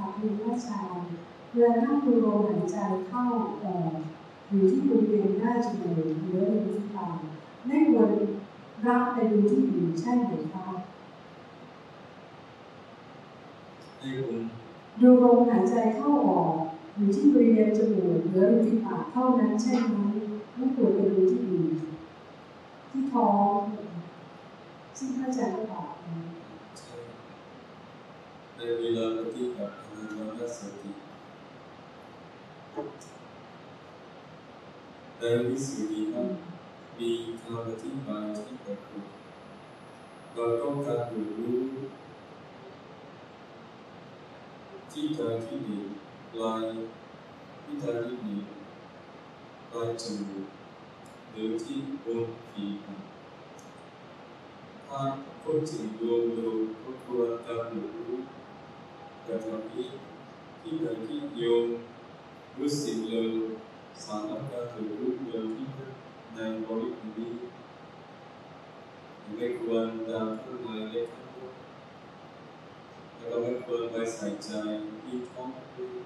ค่ะคุณพระอาจารย์เวลานั่งดูลมหายใจเข้าออกอยู่ที่บริเวณหน้าจมูกหรือริมฝีปากไม่ควรรับไปดูที่อื่นใช่ไหมคะให้คุณดูลมหายใจเข้าออกอยู่ที่บริเวณจมูกหรือริมฝีปากเท่านั้นใช่ไหมไม่ควรไปดูที่อื่นที่ท้องซึ่งพระอาจารย์ก็บอกนะในเวลาปฏิบัติ อนาปานสติในวิสุทธินั้นมีคำอธิบายที่ปรากฏเราต้องการรู้รู้ที่ตาที่หนึ่งปลายที่ตาที่หนึ่งปลายจมูกหรือที่บนผิวถ้าพูดถึงรวมรวมก็ควรการรู้ แต่ตอนนี้ที่ไหนที่โยมรู้สึกเลยสามารถการถือรู้เลยที่ในบริบทนี้ไม่ควรตามข้างในเล็กข้งนอกแล้วก็ไม่ควรไปใส่ใจที่ท้องด้วย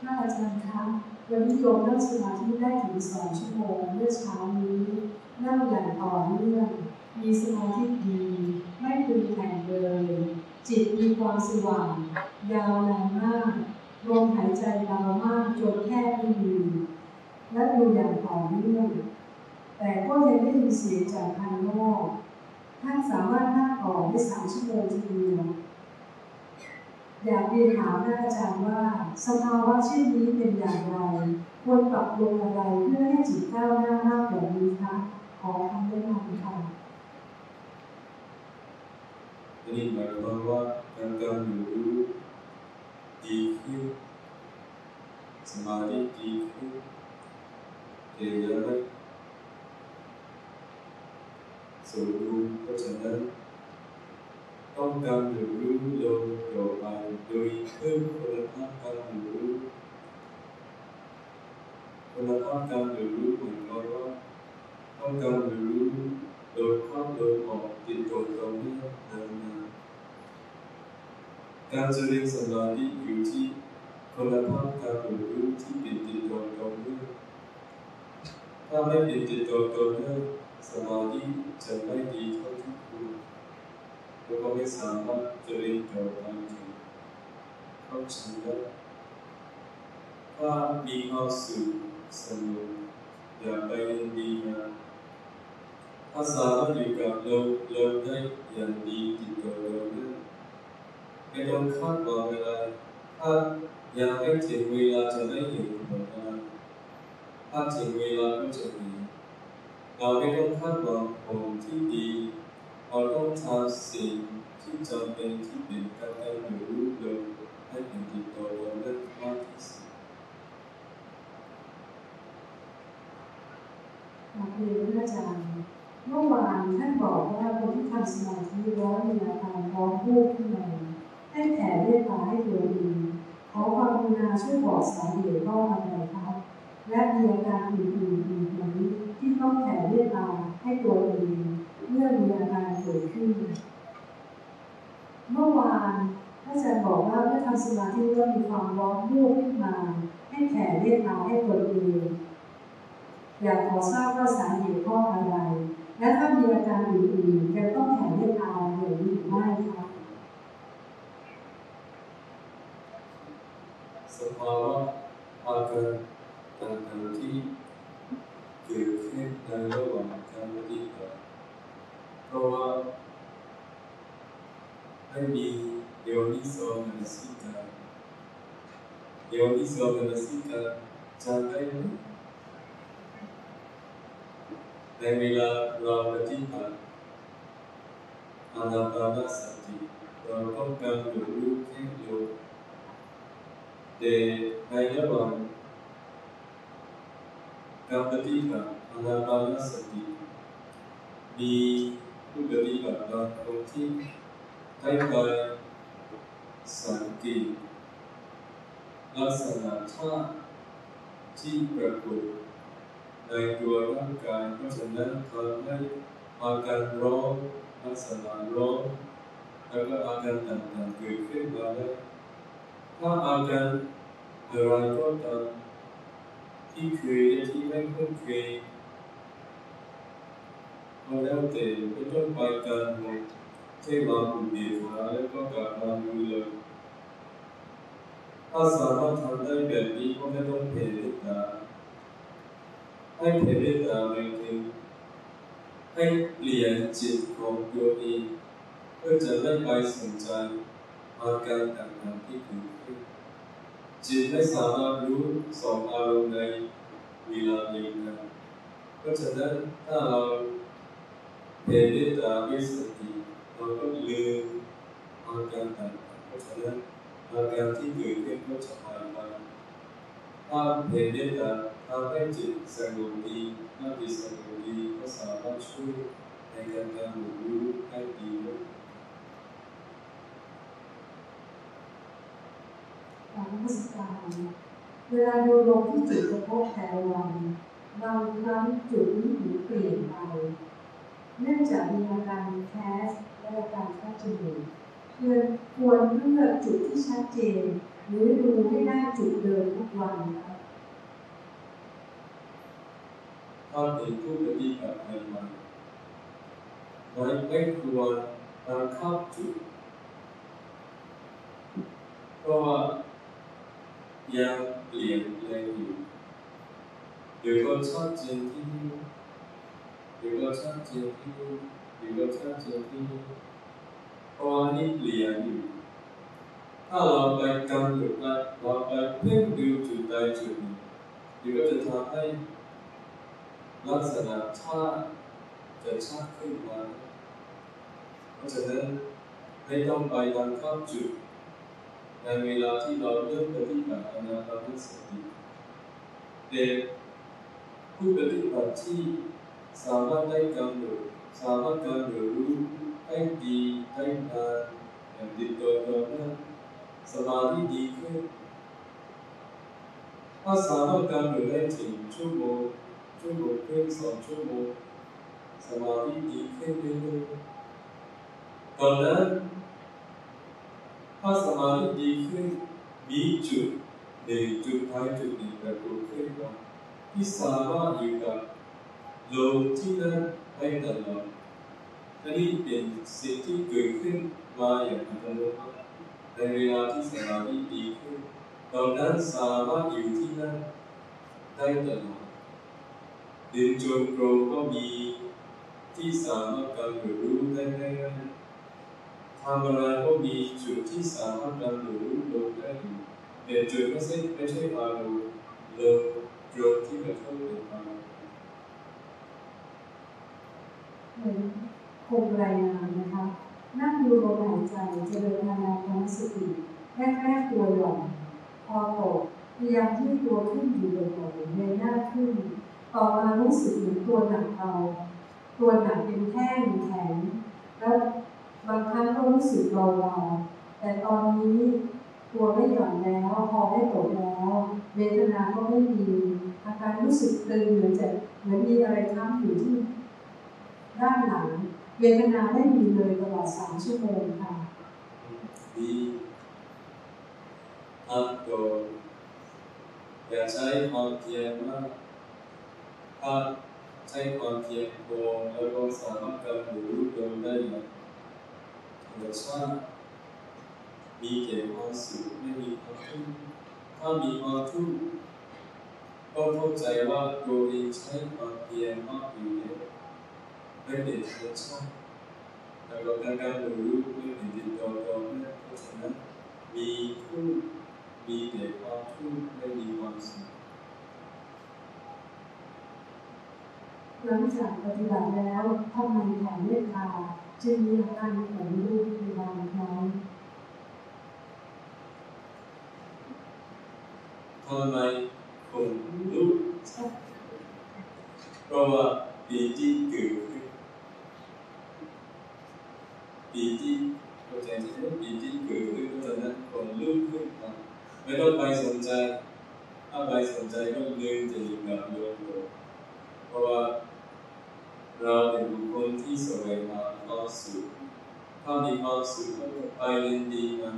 ท่านอาจารย์คะวันนี้โยมนั่งสมาธิได้ถึงสองชั่วโมงเมื่อเช้านี้นั่งอย่างต่อเนื่องมีสมาธิดี ไม่ปรุงแต่งเลย จิตมีความสว่าง ยาวนานมากลมหายใจยาวมากจนแทบไม่มีและดูอย่างต่อเนื่องแต่ก็ยังได้ยินเสียงจากภายนอกท่านสามารถนั่งต่อได้สามชั่วโมงทีเดียวอยากเรียนถามท่านอาจารย์ว่า สภาวะเช่นนี้เป็นอย่างไร ควรปรับปรุงอะไรเพื่อให้จิตก้าวหน้ามากกว่านี้คะขอคำแนะนำค่ะ นนี้หมายความว่าการการรู้ดีขึ้นสมาธิดีขึ้นแต่ยังไม่สมบูรณ์เพราะฉะนั้นต้องการรู้ลงต่อไปโดยเพิ่มคุณภาพการรู้คุณภาพการรู้เหมือนกับว่าต้องการรู้โดยเข้าโดยออกติดต่อต่อเนื่นานๆ การเจริญสมาธิอยู่ที่คุณภาพการรู้ที่เป็นติดต่อต่อเนื่องถ้าไม่เป็นติดต่อต่อเนื่องสมาธิจะไม่ดีเท่าที่ควรแล้วก็ไม่สามารถเจริญต่อไปถึงเข้าถึงได้ถ้ามีความสุขสนุกอย่าไปเรดีนะถ้าสามารถอยู่กับลมลมได้อย่างดีติดต่อลมได้ ไม่ต้องคาดหวังอะไรถ้าอยากให้ถึงเวลาจะได้เห็นผลงานถ้าถึงเวลาก็จะเห็นเราไม่ต้องคาดหวังผลที่ดีเราต้องทำสิ่งที่จำเป็นที่เป็นการได้รู้ลมให้เป็นติดต่อลมได้มากที่สุดขอบคุณพระอาจารย์เมื่อวานท่านบอกว่าคนที่ทำสมาธิแล้วมีอาการร้องพูดขึ้นมา ให้แผ่เมตตาให้ตัวเองขอความกรุณาช่วยบอกสาเหตุว่าอะไรครับและมีอาการอื่นๆอีกไหมที่ต้องแผ่เมตตาให้ตัวเองเมื่อมีอาการเกิดขึ้น เมื่อวานพระอาจารย์บอกว่าเมื่อทำสมาธิแล้วมีความร้อนรุ่ขึ้นมา ให้แผ่เมตตาให้ตัวเองอยากขอทราบว่าสาเหตุเพราะอะไร และถ้ามีอาการอื่นๆจะต้องแผ่เมตตาหรือไม่คะ สภาวะอาการต่างๆที่เกิดขึ้นในระห ว่างการปฏิบัติเพราะว่าไม่มีโยนิโสมนสิการโยนิโสมนสิการจำได้ไหมในเวลาเราปฏิบัติอานาปานสติเราต้องการรู้แค่ลมแต่ในระหว่างการปฏิบัติอานาปานสติมีผู้ปฏิบัติบางคนที่ได้ไปสังเกตลักษณะท่าที่ปรากฏในตัวร่างกายเพราะฉะนั้นทำให้อาการร้อนลักษณะร้อนแล้วก็อาการต่างๆเกิดขึ้นมาแล้ถ้าอาการ อะไรก็ตามที่เคยและที่ไม่คุ้นเคยก็แล้วแต่ไม่ต้องไปการหมดแค่มาอุเบกขาแล้วก็กลับมาดูเลยถ้าสามารถทำได้แบบนี้ก็ไม่ต้องเพ่เมตตาให้เพ่เมตตาหมายถึงให้เปลี่ยนจิตของตัวเองเพื่อจะไม่ไปสนใจอาการต่างๆที่เกิด จิตไม่สามารถรู้สองอารมณ์ในเวลาเดียวกันเพราะฉะนั้นถ้าเราเพ่เมตตาด้วยสติเราก็ลืมอาการต่างๆเพราะฉะนั้นอาการที่เกิดขึ้นก็จะหายไปถ้าเพ่เมตตาทำให้จิตสงบดีถ้าจิตสงบดีก็สามารถช่วยในการการรู้ให้ดีด้ วยหลังพุทธกาลเวลาดูลมที่จุดกระทบแต่ละวันบางครั้งจุดนี้ถึงเปลี่ยนไป เนื่องจากมีอาการแคสและอาการข้าจมูกเพื่อควรเลือกจุดที่ชัดเจน หรือดูให้ได้จุดเดิมทุกวันครับถ้าเป็นผู้ปฏิบัติใหม่ๆไม่ไม่ควรบังคับจุดเพราะว่า ยังเปลี่ยนแปลงอยู่เดี๋ยวก็ชัดเจนที่นี่เดี๋ยวก็ชัดเจนที่นี่เดี๋ยวก็ชัดเจนที่นี่เพราะว่านี่เปลี่ยนอยู่ถ้าเราไปกำหนดไปเราไปเพ่งดูจุดใดจุดหนึ่งเดี๋ยวก็จะทำให้ลักษณะชาจะชัดขึ้นมาเพราะฉะนั้นไม่ต้องไปบังคับจุด ในเวลาที่เราเริ่มปฏิบัติอนาปานสติแต่ผู้ปฏิบัติที่สามารถได้กำหนดสามารถกำหนดรู้ได้ดีได้นานอย่างติดต่อต่อเนื่องสมาธิดีขึ้นถ้าสามารถกำหนดได้ถึงชั่วโมงชั่วโมงครึ่งสองชั่วโมงสมาธิดีขึ้นเรื่อยๆตอนนั้น ถ้าสมาธิดีขึ้น มีจุดหนึ่งจุดท้ายจุดหนึ่งปรากฏขึ้นมาที่สามารถอยู่กับลมที่นั้นได้ตลอดอันนี้เป็นสิ่งที่เกิดขึ้นมาอย่างอัตโนมัติในเวลาที่สมาธิดีขึ้นตอนนั้นสามารถอยู่ที่นั่นได้ตลอดเดินจงกรมก็มีที่สามารถกำหนดรู้ได้ง่ายๆ ทำอะไรก็มีจุดที่สามารถกำหนดรู้ลงได้อยู่แต่จุดไม่ใช่ไม่ใช่อารมณ์ลมตรงที่กระทบเป็นอารมณ์เหมือนคงรายงานนะคะ นั่งดูลมหายใจเจริญอานาปานสติแรกๆตัวหย่อนพอตกพยายามที่ตัวขึ้นอยู่บ่อยๆเงยหน้าขึ้น ต่อมารู้สึกเหมือนตัวหนักเบาตัวหนักเป็นแท่งแข็งแล้ว บางครั้งก็รู้สึกเบาๆแต่ตอนนี้ตัวไม่หย่อนแล้วพอไม่ตกแล้วเวทนาก็ไม่มีอาการรู้สึกตึงเหมือนจะเหมือนมีอะไรค้ำอยู่ที่ด้านหลังเวทนาไม่มีเลยตลอดสามชั่วโมงค่ะดีทำก่อนอย่าใช้ความเพียรมากถ้าใช้ความเพียรพอแล้วก็สามารถกำหนดรู้ลมได้อย่าง ธรรมชาติมีแต่ความสุขไม่มีความทุกข์ถ้ามีความทุกข์ก็เข้าใจว่าตัวเองใช้ความเพียรมากอยู่แล้วไม่เป็นธรรมชาติแต่เราการการรู้ไม่เป็นติดต่อต่อเนื่องเพราะฉะนั้นมีทุกข์มีแต่ความทุกข์ไม่มีความสุขหลังจากปฏิบัติแล้วทำไมแผ่เมตตา จึงมีอาการขนลุกในบางครั้งทำไมคนลุกเพราะว่าปีที่เกิดขึ้นปีที่เข้าใจใช่ไหมปีที่เกิดขึ้นเพราะนั้นคนลุกขึ้นมาไม่ต้องไปสนใจ ถ้าไปสนใจก็ลืมจะอยู่กับโยมก่อนเพราะว่า เราเป็นบุคคลที่แสวงหาความสุขถ้ามีความสุขไปเรียนดีมา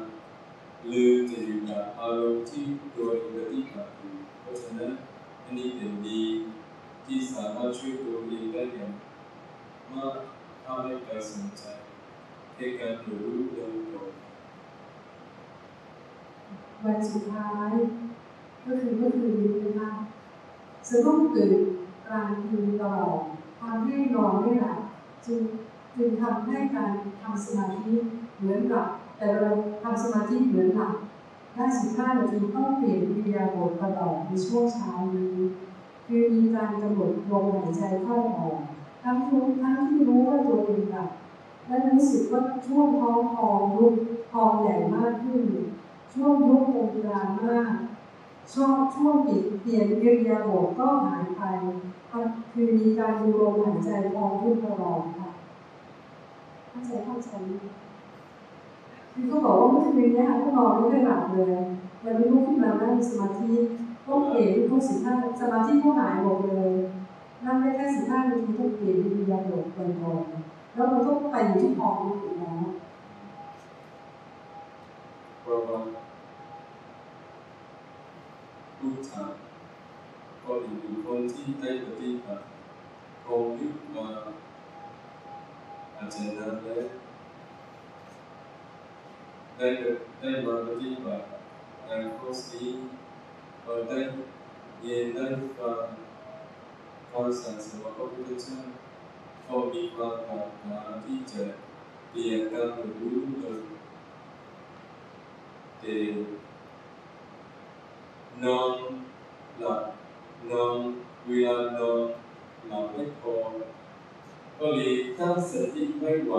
ลืมจะอยู่กับอารมณ์ที่ตัวเองปฏิบัติอยู่เพราะฉะนั้นอันนี้เป็นดีที่สามารถช่วยตัวเองได้อย่างมากถ้าไม่ไปสนใจแค่การรู้เรื่องตัววันสุดท้ายก็คือเมื่อคืนนี้นะคะสะดุ้งตื่นกลางคืนตลอด ทำให้นอนไม่หลับจึงจึงทำให้การทำสมาธิเหมือนหลับ แต่เราทำสมาธิเหมือนหลับได้สิบห้านาทีต้องเปลี่ยนวิทยาบทตลอดในช่วงเช้านี้คือมีการกำหนดลมหายใจเข้าออกทั้งทุกทั้งที่รู้ว่าตัวเองหลับและรู้สึกว่าช่วงท้องพองยุบพองใหญ่มากขึ้น ช่วงยุบตรงกลางมากช่วงช่วงปิดเปลี่ยนเรียาบทก็หายไป คือมีการดูลมหายใจพองขึ้นตลอดค่ะเข้าใจเข้าใจคือก็บอกว่าเมื่อคืนนี้ค่ะก็นอนไม่ได้หลับเลยวันนี้ลุกขึ้นมานั่งสมาธิต้องเปลี่ยนทุกสิบห้าสมาธิก็หายหมดเลยนั่งได้แค่สิบห้านาทีต้องเปลี่ยนวิญญาณบทบ่อยๆแล้วมันก็ไปอยู่ที่พองอยู่แล้วเพราะว่าผู้จัก ได้เรียนได้ฟังคำสั่งสอนของพระพุทธเจ้าก็มีความปรารถนาที่จะเปลี่ยนการ รู้โดยแต่นอนหลับนอนเวลานอนหลับไม่พอก็เลยตั้งสติไม่ไหว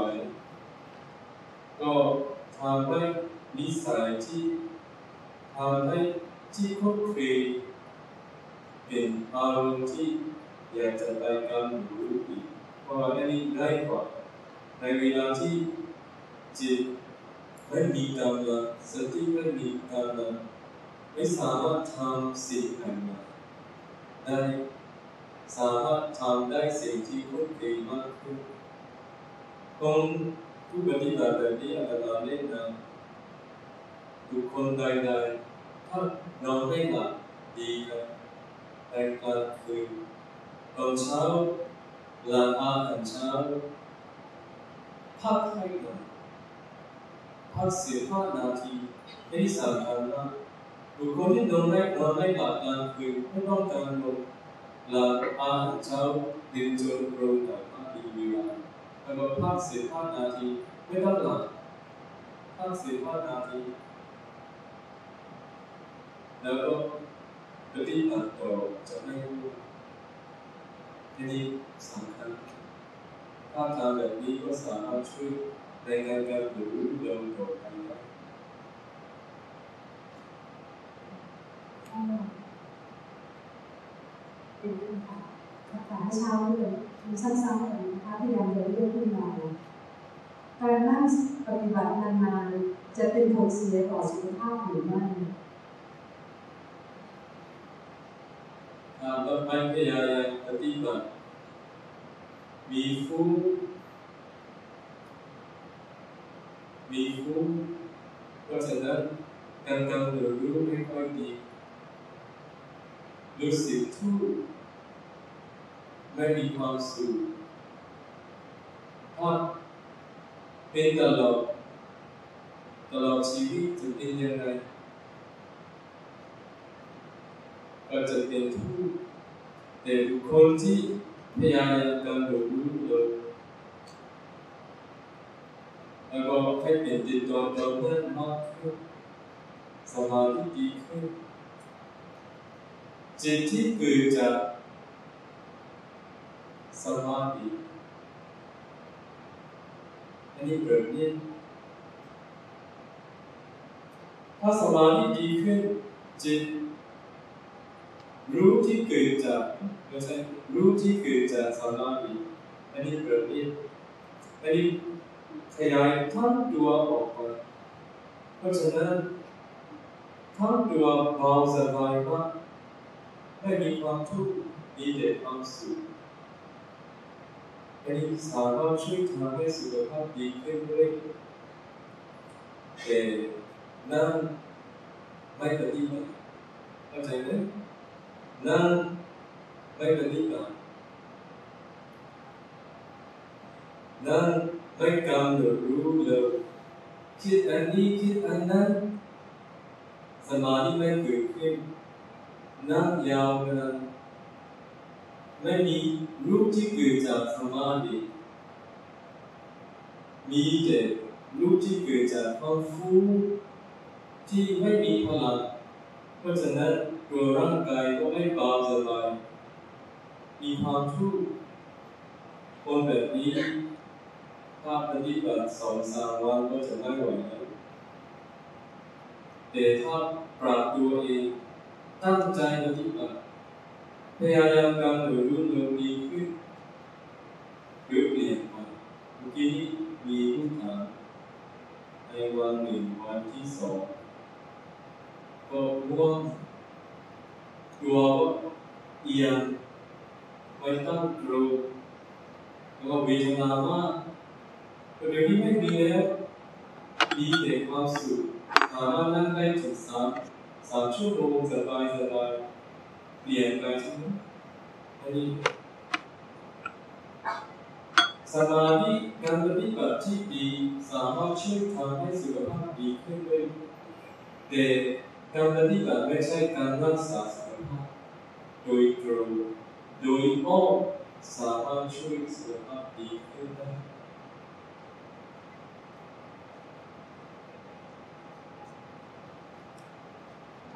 ก็ทำให้นิสัยที่ทำให้ที่คุ้นเคยเป็นอารมณ์ที่อยากจะไปการรู้อีกเพราะอันนี้ง่ายกว่าในเวลาที่จิตไม่มีกำลังสติไม่มีกำลังไม่สามารถทำสิ่งใหม่ๆ ได้สามารถทำได้สิ่งที่คุ้นเคยมากขึ้นคนผู้ปฏิบัติแบบนี้อาจารย์แนะนำบุคคลใดๆถ้านอนไม่หลับดีครับในกลางคืนตอนเช้าหลังอาหารเช้าพักให้หน่อยพักสิบห้านาทีนี่สำคัญมาก บุคคลที่นอนไม่นอนไม่หลับกลางคืนไม่ต้องการลงหลับอาหารเช้าดินจนโปร่งแต่พัก ข้านาทีไม่ต้องหลับพักสิบห้านาทีแล้วก็ปฏิบัติต่อจะไม่รู้ทีนี้สำคัญถ้าทำแบบนี้ก็สามารถช่วยในการการรู้เรื่องต่อไปได้เป็นเรื่องค่ะคาถาเช้าเลยมีสั้นๆแบบนะคะพยายามจะเลือกขึ้นมาการนั่งปฏิบัตินานๆจะเป็นผลเสียต่อสุขภาพหรือไม่อ่าต่อไปพยายามปฏิบัติมีฟุ้งมีฟุ้งเพราะฉะนั้นการกำหนดรู้ไม่ค่อยดี รู้สึกทุกข์ไม่มีความสุขถ้าเป็นตลอดตลอดชีวิตจะเป็นยังไงก็จะเป็นทุกข์แต่บุคคลที่พยายามกำหนดรู้เลยแล้วก็ให้เป็นจิตต่อต่อเนื่องมากขึ้นสมาธิดีขึ้น จิตที่เกิดจากสมาธิอันนี้เกิดนี้ถ้าสมาธิดีขึ้นจิตรู้ที่เกิดจากไม่ใช่รู้ที่เกิดจากสมาธิอันนี้เกิดนี้อันนี้ขยายทั้งตัวออกมาเพราะฉะนั้นทั้งตัวเบาสบายมาก ไม่มีความทุกข์มีแต่ความสุขเอันนี้สามารถช่วยทำให้สุขภาพดีขึ้นด้วยแต่นั่งไม่ปฏิบัติเข้าใจไหมนั่งไม่ปฏิบัตินั่งไม่กำหนดรู้เลยคิดอันนี้คิดอันนั้นสมาธิไม่เกิดขึ้น นั่งยาวนานไม่มีรูปที่เกิดจากสมาธิมีแต่รูปที่เกิดจากความฟุ้งที่ไม่มีพลังเพราะฉะนั้นตัวร่างกายก็ไม่เบาสบายมีความทุกข์คนแบบนี้ถ้าปฏิบัติสองสามวันก็จะไม่ไหวแล้วแต่ถ้าปรับตัวเอง ตั้งใจปฏิบัติพยายามการหนูรู้เรื่องดีขึ้นหรือเปลี่ยนไปเมื่อกี้มีผู้ถามในวันหนึ่งวัน ที่สองก็ง่วงตัวเอียงไปตั้งตรงแล้วก็เวทน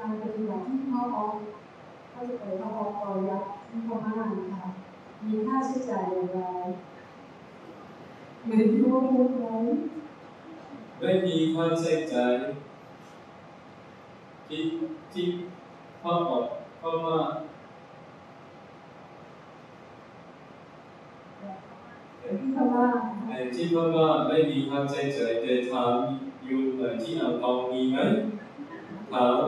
ไปใช่ไหมอันนี้สมาธิการปฏิบัติที่ดีสามารถช่วยทำให้สุขภาพดีขึ้นด้วามใช่การรักษาสุขภาพโดยตรงโดยอ้อมสายสุขาพดีขึ้นได้การปฏิบัติที่พ่อออกก็จะไปพ่อออกอยักษ์ที่พ่านะคะมีค่าใช้จ่ายอย่างไรเหมือนที่ว่าพูดไว้ไม่มีค่าใช้จ่ายที่ที่พ่อบอกพ่อว่าที่คำว่าไอ้ที่พ่อว่าไม่มีค่าใช้จ่ายแต่ถามอยู่เอ่อที่อ่างทองมีไหมถาม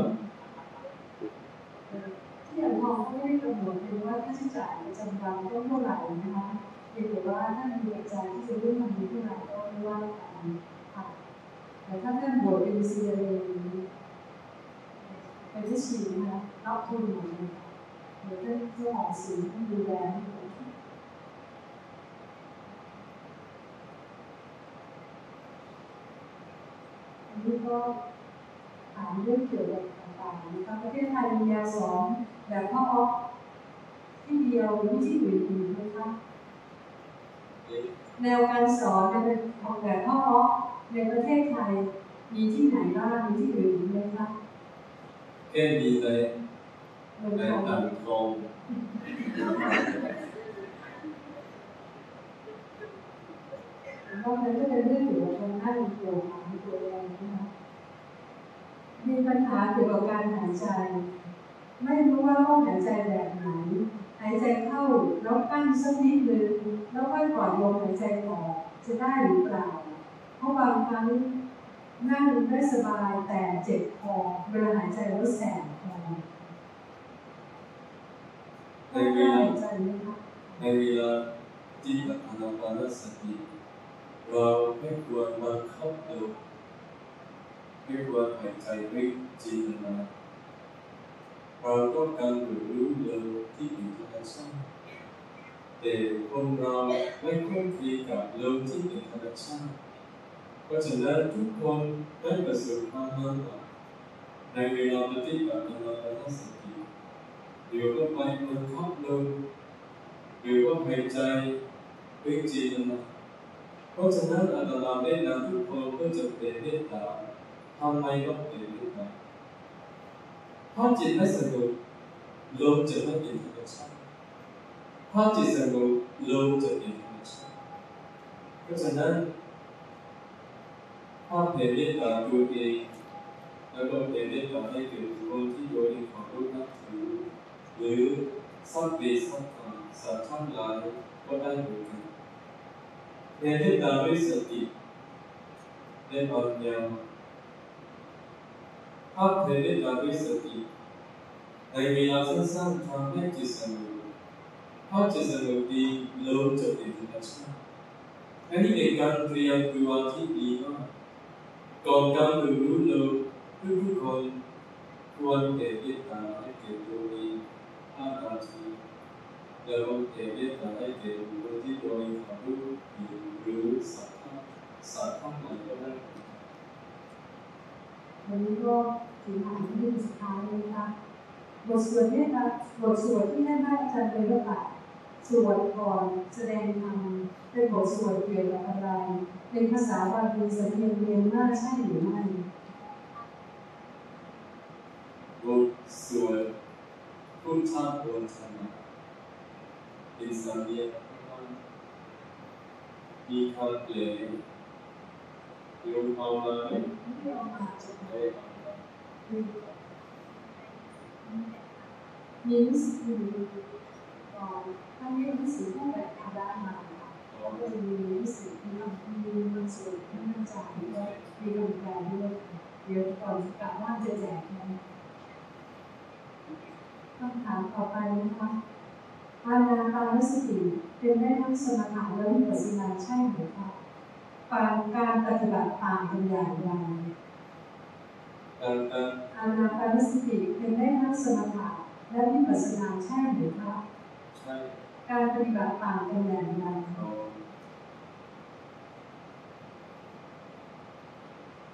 ทองทองไม่ได้กำหนดเป็นว่าค่าใช้จ่ายจำวันต้องเท่าไหร่นะคะเพียงแต่ว่าถ้ามีอาจารย์ที่จะร่วมทำบุญเท่าไหร่ก็ไม่ว่ากันค่ะแต่ถ้าท่านบวชเป็นซีเรียเป็นที่ชีนะคะรับทุนหมดเลยเดี๋ยวท่านเจ้าของศีลท่านดูแลอันนี้ก็ถามเรื่องเกี่ยวกับต่างๆนะคะประเทศไทยมียาสอนแบบพ่อออฟที่เดียวหรือที่อื่นๆไหมคะเอ๊ะแนวการสอนเป็นของแบบพ่อออฟในประเทศไทยมีที่ไหนบ้างมีที่อื่นไหมคะแค่มีในเมืองในไทอ่ายงทองนอกนั้นก็เป็นเรื่องเกี่ยวกับคนหน้าตัวของตัวเองนะคะมีปัญหาเกี่ยวกับการหายใจ ไม่รู้ว่าต้องหายใจแบบไหน หายใจเข้าแล้วกั้นสักนิดนึงแล้วค่อยปล่อยลมหายใจออกจะได้หรือเปล่า เพราะบางครั้งนั่งได้สบายแต่เจ็บคอเวลาหายใจแล้วแสบคอในต้องเวได้ลาหายใจไหมคะในเวลาที่อานาปานสติเราไม่ควรบังคับตัวไม่ควรหายใจด้วยจินตนาเราต้องการรู้เรื่องที่เป็นธรรมชาติแต่คนเราไม่คุ้นเคยกับเรื่องที่เป็นธ รรมชาติเพราะฉะนั้นทุกคนได้ประสบความลำบากในเวลาปฏิบัติอานาปานสติเดี๋ยวก็ไปบังคับลมหรือว่าหายใจด้วยจิตนะ เพราะฉะนั้นอาตมาแนะนำทุกคนก็จะเป็นเมตตาทำไมต้องเป็นเมตตาถ้าจิตไม่สงบลมจะไม่เป็นธรรมชาติถ้าจิตสงบลมจะเป็นธรรมชาติเพราะฉะนั้นถ้าเป็นเมตตาตัวเองแล้วก็เป็นเมตตาให้กับคนที่โดนความรู้นับถือหรือสักเบสักคำสัตว์ทั้งหลายก็ได้เหมือนกันในเรื่การด้วยสติในปัญญาถ้าในเรื่องการด้วยสติในเวลาสั้นๆทำให้จิตสงบทภาพจะสนุกดีโลกจะเป็นธรรมชา ติอันนี้เป็นการเตรียมตัวที่ดีมากก่อนการเรียนรู้เราทุกๆคนควรเก็บเมตตาให้เก็บตัวเองห้านาทีแล้ เห็นก็ได้วันนี้ก็ถึงอ่านที่สุดท้ายเลยนะคะบทสวดเนี่ยนะบทสวดที่ท่านอาจารย์เป็นประกาศสวดก่อนแสดงธรรมเป็นบทสวดเกี่ยวกับอะไร เป็นภาษาบาลีสำเนียงเมียนมาใช่หรือไม่บทสวดพุทธบนธรรมเป็นสำเนียงมีคำเปลี่ยน โยมเอามาไหมไม่เอามาจะไม่เอามามีหนังสือก่อนถ้ามีหนังสือผู้แบบทำได้มาค่ะเอาก็จะมีหนังสือที่เรามีหนังสือที่น่าจะด้วยมีลงแปลด้วยเดี๋ยวก่อนกลับว่าจะแจกนะคำถามต่อไปนะคะอาณาปานสติเป็นได้ทั้งสมถะและวิปัสสนาใช่ไหมคะ การการปฏิบัติต่างกันอย่างไรการการอานาปานสติเป็นได้ทั้งสมถะและวิปัสสนาใช่หรือคะใช่การปฏิบัติต่างกันอย่างไรเอา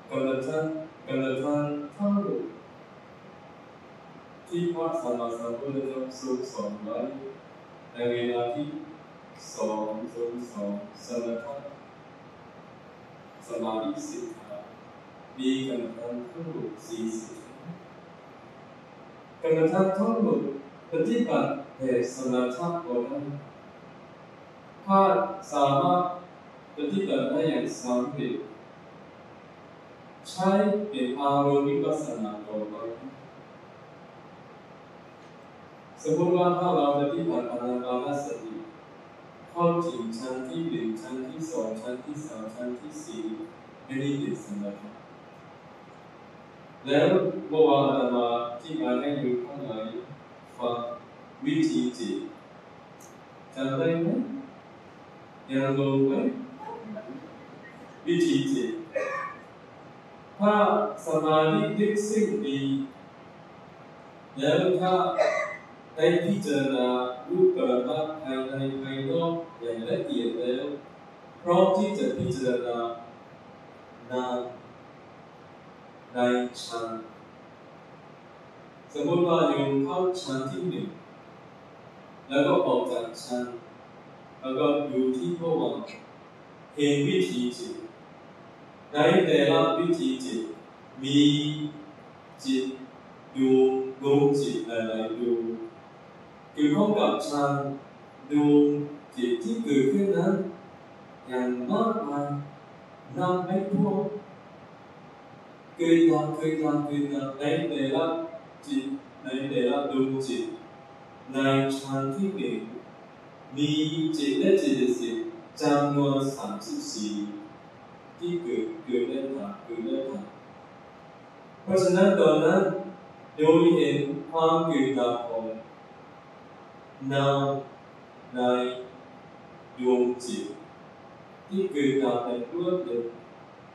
กำลังท่านกำลังท่านทั้งหมดที่พระสัมมาสัมพุทธเจ้าทรงสอนไว้ในเวลาที่สองทรงสอนสมถะ สมาธิสิกขามีกำลังท่านทั้งหมดสี่สิบกำลังท่านทั้งหมดปฏิบัติแต่สมถะก็ได้ถ้าสามารถปฏิบัติได้อย่างสำเร็จใช้เป็นอารมณ์วิปัสสนาต่อไปสมมติว่าถ้าเราปฏิบัติอนาปานสติ เข้าถึงชั้นที่หนึ่งชั้นที่สองชั้นที่สามชั้นที่สี่ไม่ได้เป็นสมถะแล้วเมื่อวานอามาที่มาให้ดูข้างในฟังวิธีจิตจำได้ไหมยังลงไหมวิธีจิตถ้าสมาธิลึกซึ้งดีแล้วถ้า ได้พิจารณารูปเกิดว่าภายในภายนอกอย่างละเอียดแล้วพร้อมที่จะพิจารณานามในชั้นสมมติว่าโยมเข้าชั้นที่หนึ่งแล้วก็ออกจากชั้นแล้วก็อยู่ที่ระหว่างเห็นวิธีจิตในแต่ละวิธีจิตมีจิตอยู่ดวงจิตอะไรอยู่ ยวข้องกับฌานดวงจิตที่เกิดขึ้นนั้น อย่างมากมายนับไม่ถ้วนเกิดดับเกิดดับเกิดดับในแต่ละจิตในแต่ละดวงจิตในฌานที่หนึ่งมีจิตและจิตสิจำนวนสามสิบสี่ที่เกิดเกิดได้ทำเกิดได้ทำเพราะฉะนั้นตอนนั้นโดยเห็นความเกิดดับของ นามในดวงจิต ที่เกิดดับในรวดเดียว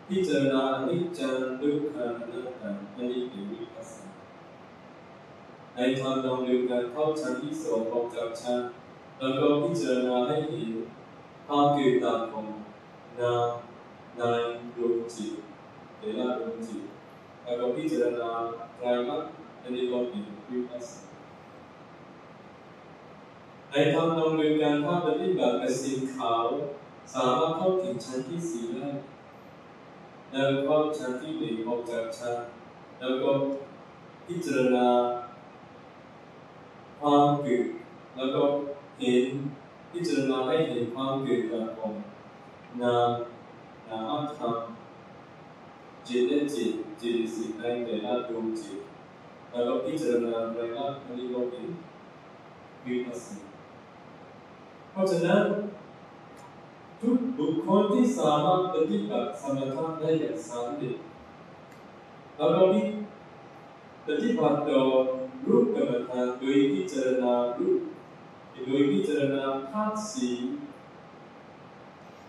พิจารณาอนิจจังทุกขังอนัตตาอันนี้เป็นวิปัสสนาในทางนองเดียวกันเข้าชั้นที่สองออกจากชั้นแล้วก็พิจารณาให้เห็นความเกิดดับของนามในดวงจิตแต่ละดวงจิตแล้วก็พิจารณาไตรลักษณ์อันนี้ก็เป็นวิปัสสนา ในทำนองเดียวกันถ้าปฏิบัติกับสิ่งขาวสามารถเข้าถึงชั้นที่สี่ได้แล้วก็ชั้นที่หนึ่งออกจากชั้นแล้วก็พิจารณาความเกิดแล้วก็เห็นพิจารณาให้เห็นความเกิดดับของนามนามธรรมจิตและจิตจิตสิ่งในแต่ละดวงจิตแล้วก็พิจารณาไรลักษณ์อันนี้ก็เป็นวิปัสสนา เพราะฉะนั้น ทุกบุคคลที่สามารถปฏิบัติสมถะได้อย่างสำเร็จแล้วก็ปฏิบัติต่อรูปกรรมฐานโดยพิจารณารูปโดยพิจารณาธาตุสี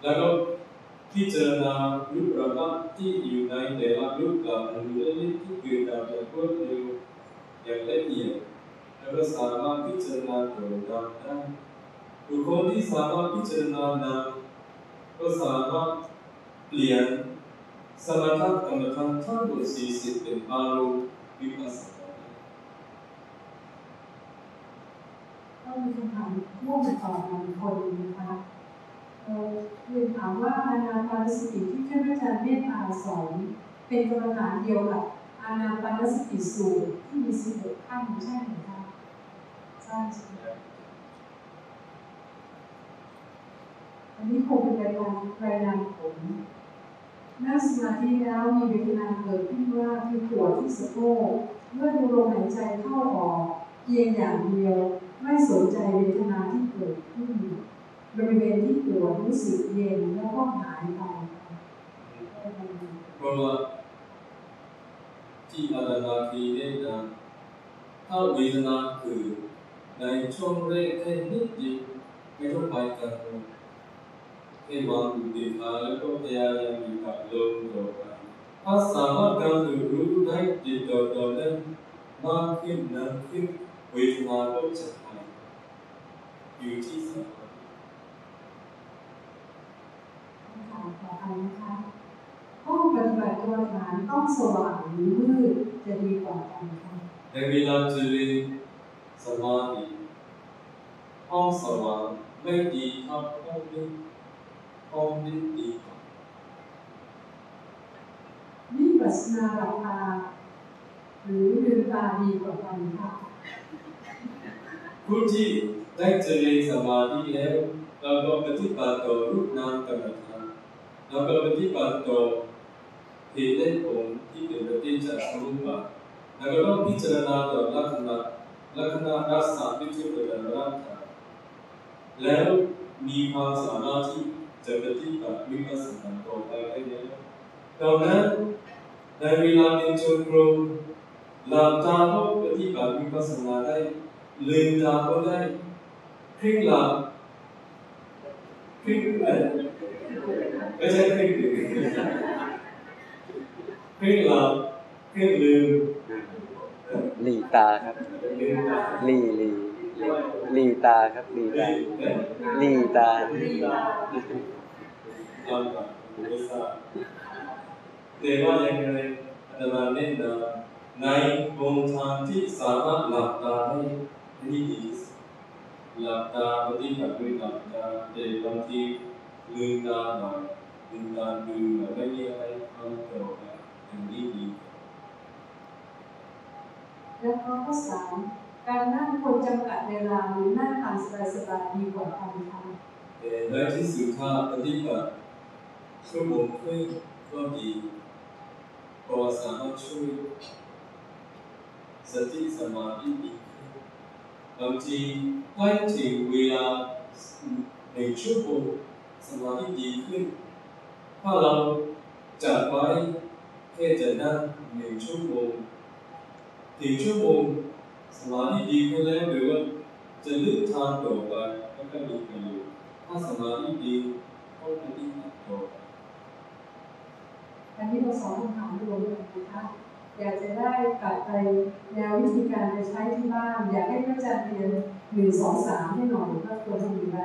แล้วก็พิจารณารูปประพัดที่อยู่ในแต่ละรูปกับอันเล็กๆที่เกิดจากอย่างรวดเร็วอย่างละเอียดแล้วก็สามารถพิจารณาตัวได้ บุคคลที่สามารถพิจารณานามก็สามารถเปลี่ยนสมถะกรรมฐานทั้งหมด40เป็นอารมณ์วิปัสสนาก็มีคำถามพ่วงมาต่อมาอีกคนนะคะเรียนถามว่าอานาปานสติที่ท่านอาจารย์เมตตาสอนเป็นกรรมฐานเดียวกับอานาปานสติสูตรที่มีสิบหกขั้นใช่ไหมคะใช่ใช่ไหมอั นนี้คงเป็นรายงานรายงานผลนั่งสมาธิแล้วมีเวทนาเกิดขึ้นว่าคือปวดที่สะโพกเมื่อดูลมหายใจเข้าออกเพียงอย่างเดียวไม่สนใจเวทนาที่เกิดขึ้นบริเวณที่ปวดรู้สึกเย็นแล้วก็หายไปเพราะว่าที่อานานาทีเนี่ยนะถ้าเวทนาคือในช่วงแรกแค่นิดเดียวไม่ต้องไปกันแค่ วางอยู่ที่ขาแล้วก็พยายามอยู่กับลมต่อไปถ้าสามารถการรู้ได้ติดต่อต่อเนื่องมากขึ้นนานขึ้นเวทนาก็จะหายอยู่ที่สามาธิถามต่อไปนะคะห้องปฏิบัติกรรมฐานต้องสว่างหรือมืดจะดีกว่ากันคะในเวลาเจริญสมาธิห้องสว่างไม่ดีเท่าห้องนี้ห้องนี้ดี กว่าวิปัสสนาหลับตาหรือลืมตาดีกว่ากันคะผู้ที่ได้เจริญสมาธิแล้วเราก็ปฏิบัติต่อรูปนามกรรมฐานเราก็ปฏิบัติต่อเหตุและผลที่เป็นปฏิจจสมุปบาทแล้วก็ต้องพิจารณาต่อลักษณะลักษณะรักษาที่ชื่อเป็นร่างกายแล้วมีความสามารถที่ จะปฏิบัติวิปัสสนาต่อไปได้แล้วดังนั้นในเวลาเดินจงกรมหลับตาก็ปฏิบัติวิปัสสนาได้ลืมตาก็ได้ครึ่งหลับครึ่งเอ้ยไม่ใช่ครึ่งดื่มครึ่งหลับครึ่งลืมหลีตาครับลืมตาหลีหลีหลีหลีตาครับหลีลืตามเอ้ยหลีตา ลืมตาลำบากไม่ทราบแต่ว่าอยังไงอาจารย์แนะนำในวงทางที่สามารถหลับตาได้นี่ดีหลับตาปฏิบัติด้วยหลับตาแต่บางทีลืมตาหน่อยลืมตาดูหน่อยไม่มีอะไรทำต่อไปอย่างนี้ดีแล้วก็ข้อสามการนั่งควรจำกัดเวลาหรือนั่งตามสบายๆดีกว่ากันคะแต่ในที่สุดถ้าปฏิบัติ ชั่วโมงครึ่งก็ดีเพราะว่าสามารถช่วยสติสมาธิดีขึ้นบางทีให้ถึงเวลาหนึ่งชั่วโมงสมาธิดีขึ้น ถ้าเราจัดไว้แค่จะนั่งหนึ่งชั่วโมงถึงชั่วโมงสมาธิดีขึ้นแล้วหรือว่าจะเลือกทางต่อไปก็มีประโยชน์ถ้าสมาธิดีก็ปฏิบัติต่อไป อันนี้เราสอนคำถามรวมเลยนะคะอยากจะได้กลับไปแนววิธีการไปใช้ที่บ้าน อยากให้พระอาจารย์เรียนหนึ่งสองสามให้หน่อยว่าควรทำอย่างไร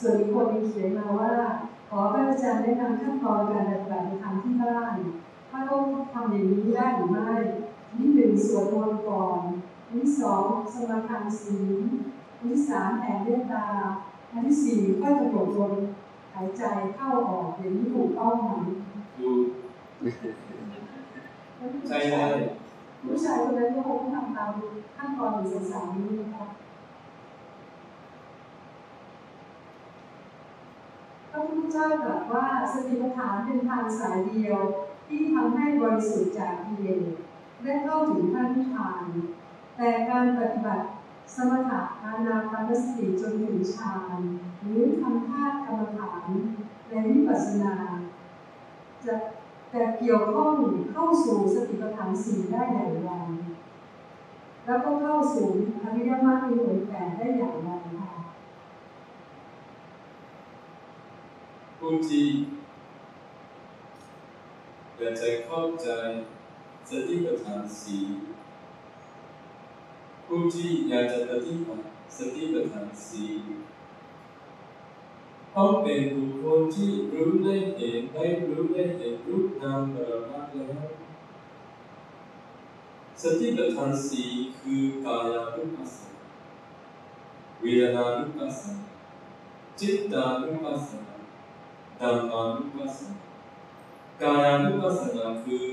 ส่วนอีกคนมีเขียนมาว่า ขอพระอาจารย์แนะนำขั้นตอนการปฏิบัติธรรมที่บ้าน ถ้าต้องทำอย่างนี้ได้หรือไม่นี่หนึ่งสวดมนต์ก่อนอันที่สองสมาทานศีลอันที่สามแผ่เมตตาอันที่สี่ค่อยกำหนดลมหายใจเข้าออกอย่างนี้ถูกต้องไหมดู ใช่ได้ผู้ชายคนนั้นก็คงทำตามขั้นตอนหรือสสารนี้นะคะพระพุทธเจ้าตรัสว่าสติปัฏฐานเป็นทางสายเดียวที่ทำให้บริสุทธิ์จากกิเลสและเข้าถึงพระนิพพาน แต่การปฏิบัติสมถะอานาปานสติจนถึงฌานหรือทำท่ากรรมฐานและวิปัสสนา จะ แต่เกี่ยวข้องเข้าสู่สติปัฏฐานสี่ได้อย่างไร แล้วก็เข้าสู่อริยมรรคมีผลแปดได้อย่างไรค่ะผู้ที่อยากจะเข้าใจสติปัฏฐานสี่ผู้ที่อยากจะปฏิบัติสติปัฏฐานสี่ ต้องเป็นบุคคลที่รู้ได้เห็นได้รู้ได้เห็นรูปนามปรมัตถ์แล้วสติปัฏฐานสีคือกายานุปัสสนาเวทนานุปัสสนาจิตตานุปัสสนาธรรมานุปัสสนากายานุปัสสนาคือ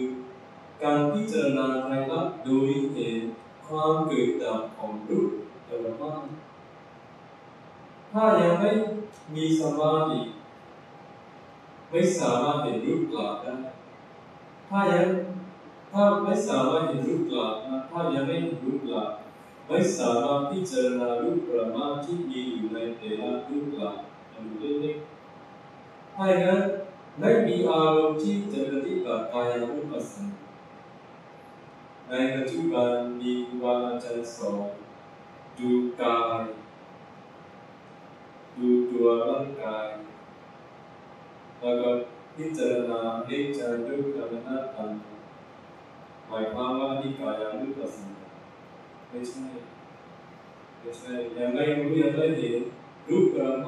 การพิจารณาไตรลักษณ์โดยเห็นความเกิดดับของรูปปรมัตถ์ถ้ายังไม่ มีสมาธิไม่สามารถเห็นรูปกลับได้ถ้ายังถ้าไม่สามารถเห็นรูปกลับถ้ายังไม่เห็นรูปกลับไม่สามารถพิจารณารูปประมาณที่มีอยู่ในแต่ละรูปกลับอยู่เล็กๆถ้าอย่างนั้นไม่มีอารมณ์ที่จะปฏิบัติกายานุปัสสนาในปัจจุบันมีครูบาจาสอนดูกาย ดูตัวร่างกาย แล้วก็พิจารณาเอกจารรูกรรมนาตันหมายความว่านี่กายานุปัสสนาไม่ใช่ไม่ใช่ยังไม่รู้ยังไม่เห็นรูปกรรม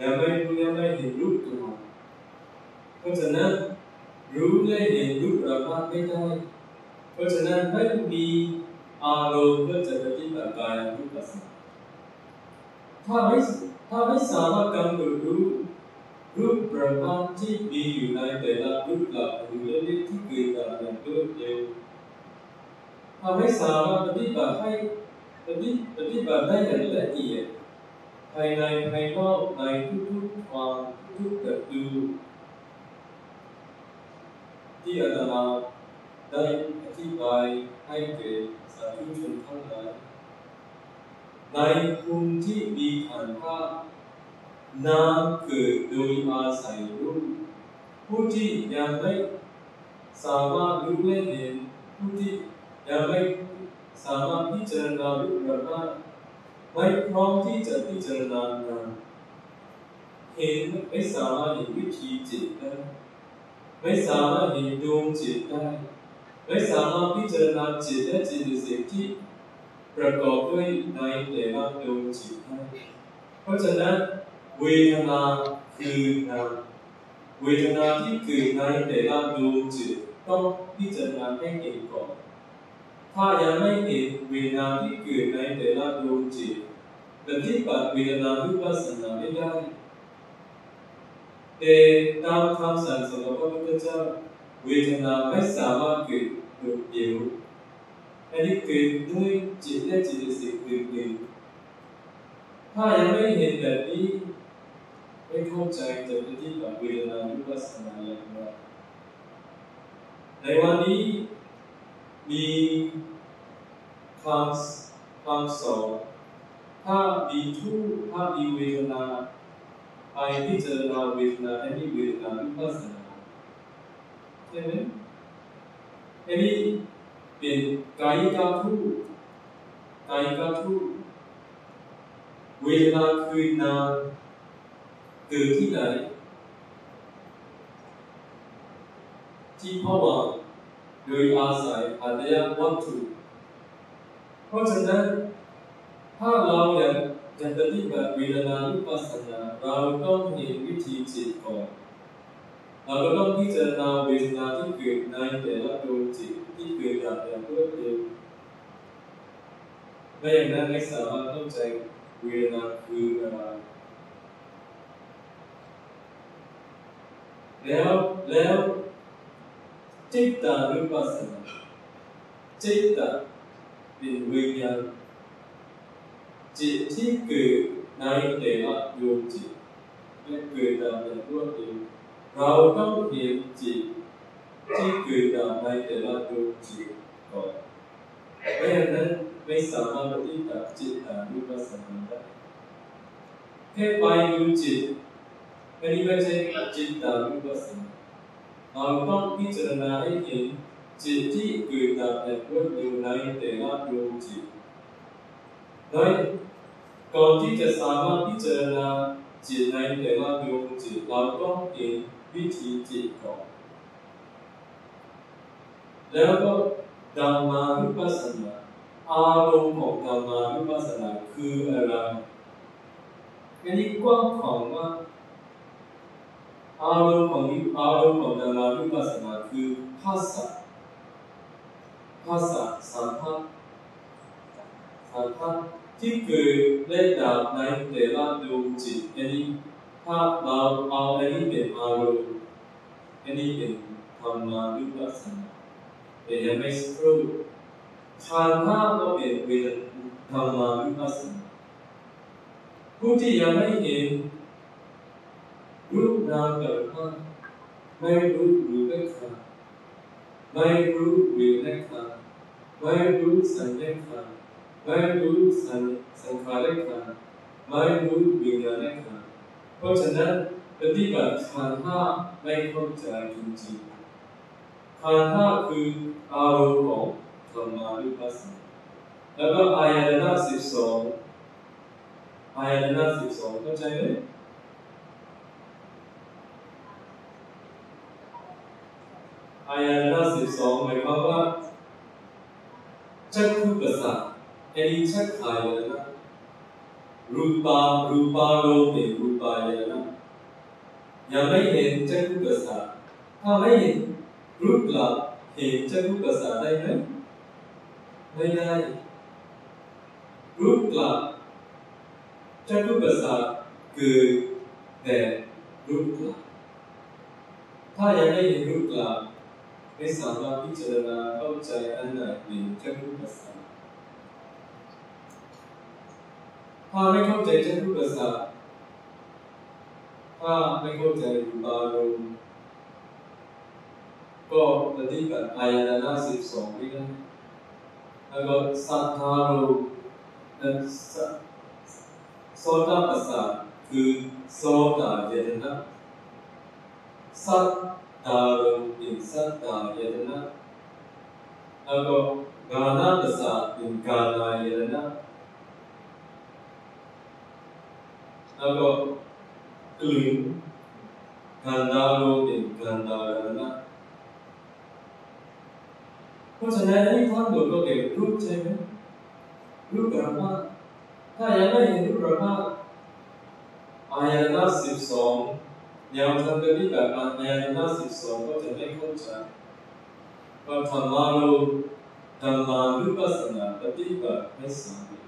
ยังไม่รู้ยังไม่เห็นรูปตัวเพราะฉะนั้นรู้และเห็นรูปกรรมไม่ได้ เพราะฉะนั้นไม่มีอารมณ์เพื่อจะปฏิบัติกายานุปัสสนา ถ้าไม่ถ้าไม่สามารถกำหนดรู้รูปประมาณที่มีอยู่ในแต่ละรูปหลักหรือเล็กๆที่เกิดจากอย่างรวดเร็วถ้าไม่สามารถปฏิบัติให้ปฏิปฏิบัติได้อย่างละเอียดภายในภายนอกในทุกๆความทุกๆกระดูที่อาตมาได้อธิบายให้แก่สาธุชนทั้งหลาย ในภูมิที่มีขันธ์ห้านามเกิดโดยอาศัยรูปผู้ที่ยังไม่สามารถรู้และเห็นผู้ที่ยังไม่สามารถพิจารณารูปแบบนั้ไม่พร้อมที่จะพิจารณานามเห็นไม่สามารถเห็นวิธีจิตได้ไม่สามารถเห็นดวงจิตได้ไม่สามารถพิจารณาจิตและจิตสิ่งที่ ประกอบด้วยในแต่ละดวงจิตได้เพราะฉะนั้นเวทนาคือนามเวทนาที่เกิดในแต่ละดวงจิตต้องพิจารณาให้เห็นก่อน ถ้ายังไม่เห็นเวทนาที่เกิดในแต่ละดวงจิตปฏิบัติเวทนาวิปัสสนาไม่ได้แต่ตามคำสั่งสอนของพระพุทธเจ้าเวทนาไม่สามารถเกิดโดยเดียว อันนี้เกิดด้วยจิตและจิตสิ่งอื่นๆถ้ายังไม่เห็นแบบนี้ไม่เข้าใจจะปฏิบัติเวทนาวิปัสสนาอย่างไรในวันกามีทุกถ้ามีเวทนาไปพิจารณาเวทนาอันนี้เวทนาวิปัสสนาใช่ไหมอันนี้เป็นเกิดที่ไหนที่ภาวะโดยอาศัยอัตยวัตถุเพราะฉะนั้นถ้าเราอยากจะปฏิบัติเวทนานุปัสสนาเราต้องเห็นวิธีจิตก่อนเราก็ต้องพิจารณาเวทนาที่เกิดในแต่ละดวงจิต ที่เกิดจากอย่างรวดเร็วไม่อย่างนั้นไม่สามารถเข้าใจเวทนาคืออะไรแล้วแล้วจิตตานุปัสสนาจิตตาเป็นวิญญาณจิตที่เกิดในแต่ละดวงจิตและเกิดจากอย่างรวดเร็วเราต้องเห็นจิต ที่เกิดจากในแต่ละดวงจิตก่อนไม่อย่างนั้นไม่สามารถปฏิบัติจิตตานุปัสสนาได้แค่ไปดูจิตอันนี้ไม่ใช่จิตตานุปัสสนาเราต้องพิจารณาให้เห็นจิตที่เกิดจากอย่างรวดเร็วในแต่ละดวงจิตโดยก่อนที่จะสามารถพิจารณาจิตในแต่ละดวงจิตเราต้องเห็นวิธีจิตก่อน แล้วก็ธรรมานุปัสสนาอารมณ์ของธรรมานุปัสสนาคืออะไรอันนี้กว้างขวางมากอารมณ์ของอารมณ์ของธรรมานุปัสสนาคือภาษาภาษาสัมผัสสัมผัสที่เกิดและดับในแต่ละดวงจิตอันนี้ถ้าเราเอาอันนี้เป็นอารมณ์อันนี้เป็นธรรมานุปัสสนา แต่ยังไม่สักครู่ขันธ์ห้าก็เป็นเวทธรรมานุปัสสนาผู้ที่ยังไม่เห็นรูปนามเกิดขึ้นไม่รู้หรือไม่ขาดไม่รู้หรือไม่ขาดไม่รู้สัญญาขาดไม่รู้สัญสังขารขาดไม่รู้วิญญาณขาดเพราะฉะนั้นปฏิบัติขันธ์ห้าไม่เข้าใจจริงๆ ขันธ์ห้าคืออารมณ์ของธรรมานุปัสสนาแล้วก็อายตนะสิบสองอายตนะสิบสองเข้าใจไหมอายตนะสิบสองหมายความว่าจักขุประสาทอันนี้ชักอายตนะรูปารูปาโลมเป็นรูปายตนะยังไม่เห็นจักขุประสาทถ้าไม่เห็น รูปละเห็นจักขุประสาได้ไหมไม่ได้ รูปละจักขุประสาทเกิดแต่รูปละถ้ายังไม่เห็นรูปละไม่สามารถพิจารณาเข้าใจอันไหนเป็นจักรุปัสสาถ้าไม่เข้าใจจักรุปัสสาถ้าไม่เข้าใจรูปารมณ์ ก็ปฏิบัติอายตนะสิบสองไม่ได้แล้วก็สัทธารมณ์และโสตปัสสาวะคือโสตเจตนะสัท dalam insan yadana atau gana besar in gana yadana atau kling gandalo in ganda yadana เพ ราะฉะนั้นให้ท่านดูก็เก็บรูปใช่ไหมรูปประมาถ้ายังไม่เห็นรูปประมาอายตนะสิบสองแนวทางปฏิบัติในอายตนะสิบสองก็จะไม่เข้าใจว่าธรรมะเราธรรมานุปัสนาปฏิบัติไม่สำเร็จ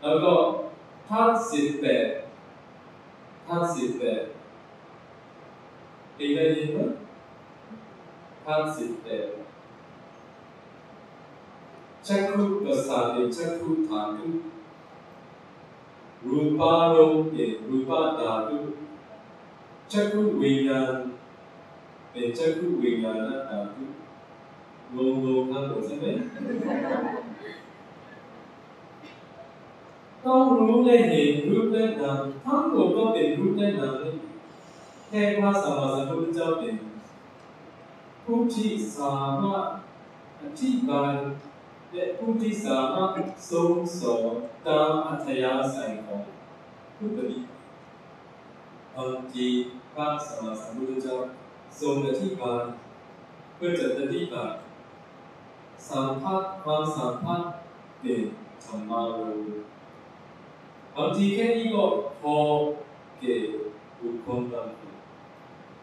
แล้วก็ท่าสิบแปดท่าสิบแปดปีได้ยินไหมท่าสิบแปด จักขุประสาทเป็นจักขุธาตุรูปารมณ์เป็นรูปธาตุจักขุวิญญาณเป็นจักขุวิญญาณธาตุงงงงครับผมใช่ไหมต้องรู้และเห็นรูปและนามทั้งหมดก็เป็นรูปและนามนี่แค่พระสัมมาสัมพุทธเจ้าเป็นผู้ที่สามารถอธิบาย และผู้ที่สามารถทรงสอนตามอัธยาศัยของผู้ปฏิบัติบางทีพระสัมมาสัมพุทธเจ้าทรงอธิบายเพื่อจะปฏิบัติสัมผัสความสัมพันธ์เป็นธรรมารูบางทีแค่นี้ก็พอแก่บุคคลบางคน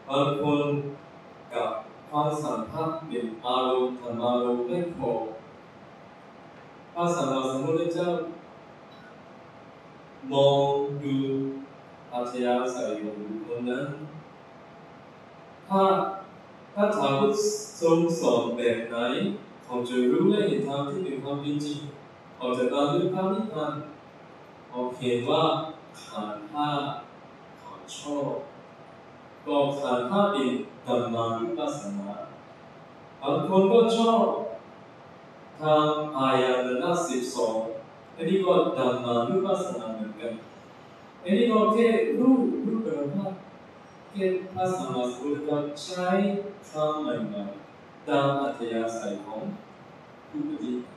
บางคนกับความสัมพันธ์เป็นอารมณ์ธรรมารมณ์ไม่พอ พระสัมมาสัมพุทธเจ้ามองดูอัธยาศัยของบุคคลนั้นถ้าถ้าถามว่าทรงสอนแบบไหนเขาจะรู้และเห็นทางที่เป็นความจริงเขาจะตามด้วยพระนิพพานเขาเขียนว่าขันธ์ห้าเขาชอบก็ขันธ์ห้าเป็นธรรมานุปัสสนาบางคนก็ชอบ ทางอายตนะสิบสองอันนี้ก็ธรรมานุปัสสนาเหมือนกันอันนี้ก็แค่รู้รู้แบบว่าแค่พระสมมาสัมพุทธเจ้าใช้คำใหม่ๆตามอัธยาศัยของผู้ปฏิบัติ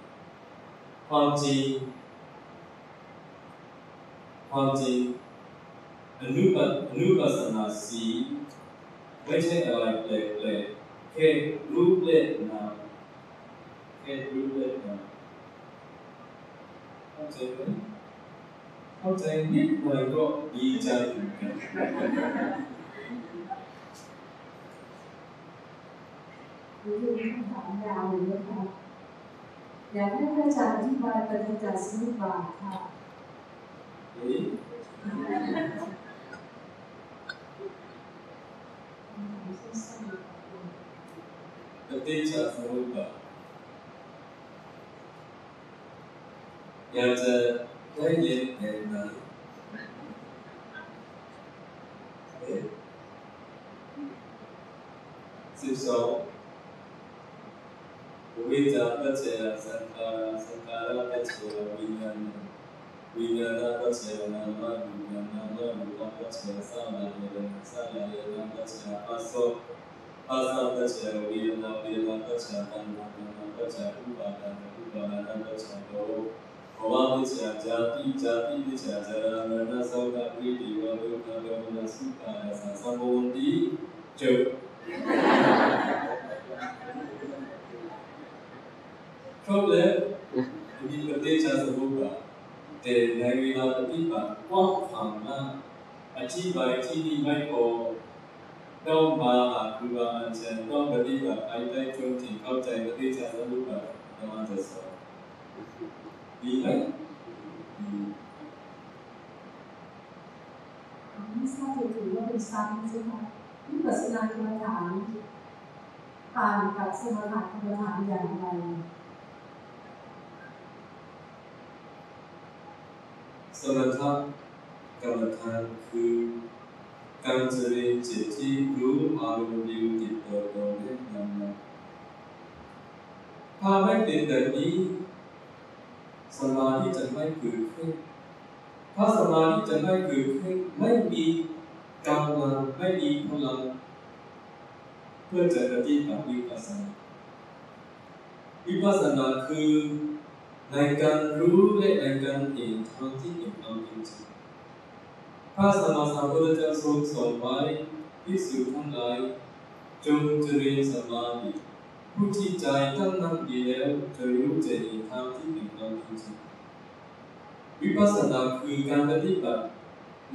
ความจริงความจริงอนุปัสอนุปัสสนาสีไม่ใช่อะไรแปลกๆแค่รูปเล่นนาม แค่รูปเล่นนามเข้าใจไหมเข้าใจนิดหน่อยก็ดีใจเหมือนกันนี่คือคำถามยาวเลยนะคะอยากให้พระอาจารย์อธิบายปฏิจจสมุปบาทค่ะนี่คำถามสั้นๆค่ะปฏิจจสมุปบาท อยากจะได้ยินเห็นไหมเอ๊ะสิบสองวิจารปัจจัยสังขารสังขารปัจจัยวิญญาณวิญญาณปัจจัยนามวิญญาณนามรูปปัจจัยสังขารสังขา ဝါမိစ္ဆာဇာတိဇာတိမိစ္ဆာဇာရမဏသောတာပိတိဝါဒုက္ခဒေါမနသုခာယသံသဘဝန္တိကျုပ်ထုတ်လေဒီပတိချာသဘုရားတဲ့နိုင်ငံလာပฏิပါကွာခံလာအချိပါအချိဒီမိုက်ပေါ်တော့ပါအကူပါအချံတော့ပฏิပါအိုက်တိုင်းချုံတင်ောက်တိုင်းပတိချာသဘုရားဓမ္မသစ္စာ ดีไหมไม่ทราบจะถือว่าเป็นซ้ำใช่ไหมวิปัสนากรรมฐานต่างกับสมถะกรรมฐานอย่างไรสมถะกรรมฐานคือการเจริญจิตที่รู้อารมณ์เดียวติดต่อต่อเนื่องนานๆถ้าไม่เป็นแบบนี้ สมาธิจะไม่เกิดขึ้นถ้าสมาธิจะไม่เกิดขึ้นไม่มีกำลังไม่มีพลังเพื่อจะปฏิบัติวิปัสสนาวิปัสสนาคือในการรู้และในการเห็นทางที่เป็นความจริงพระสัมมาสัมพุทธเจ้าทรงสอนไว้ภิกษุทั้งหลายจงเจริญสมาธิ ผู้ที่ใจตั้งมั่นดีแล้วจะรู้จะเห็นทางที่เป็นความจริงวิปัสสนาคือการปฏิบัติ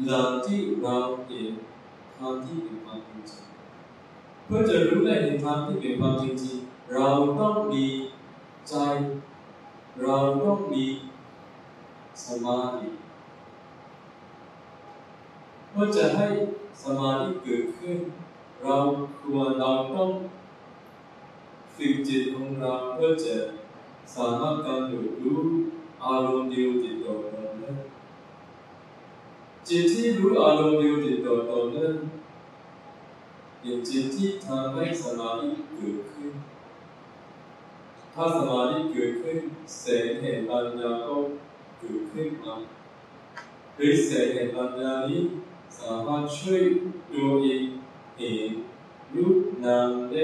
หลังที่เราเห็นทางที่เป็นความจริงเพื่อจะรู้และเห็นทางที่เป็นความจริงเราต้องมีใจ เราต้องมีสมาธิเพื่อจะให้สมาธิเกิดขึ้น เราควรเราต้อง ฝึกจิตของเราเพื่อจะสามารถกำหนดรู้อารมณ์เดียวติดต่อต่อเนื่องจิตที่รู้อารมณ์เดียวติดต่อต่อเนื่องเป็นจิตที่ทำให้สมาธิเกิดขึ้น ถ้าสมาธิเกิดขึ้นแสงแห่งปัญญาก็เกิดขึ้นมาหรือแสงแห่งปัญญานี้สามารถช่วยดูเองเห็นรูปนามแล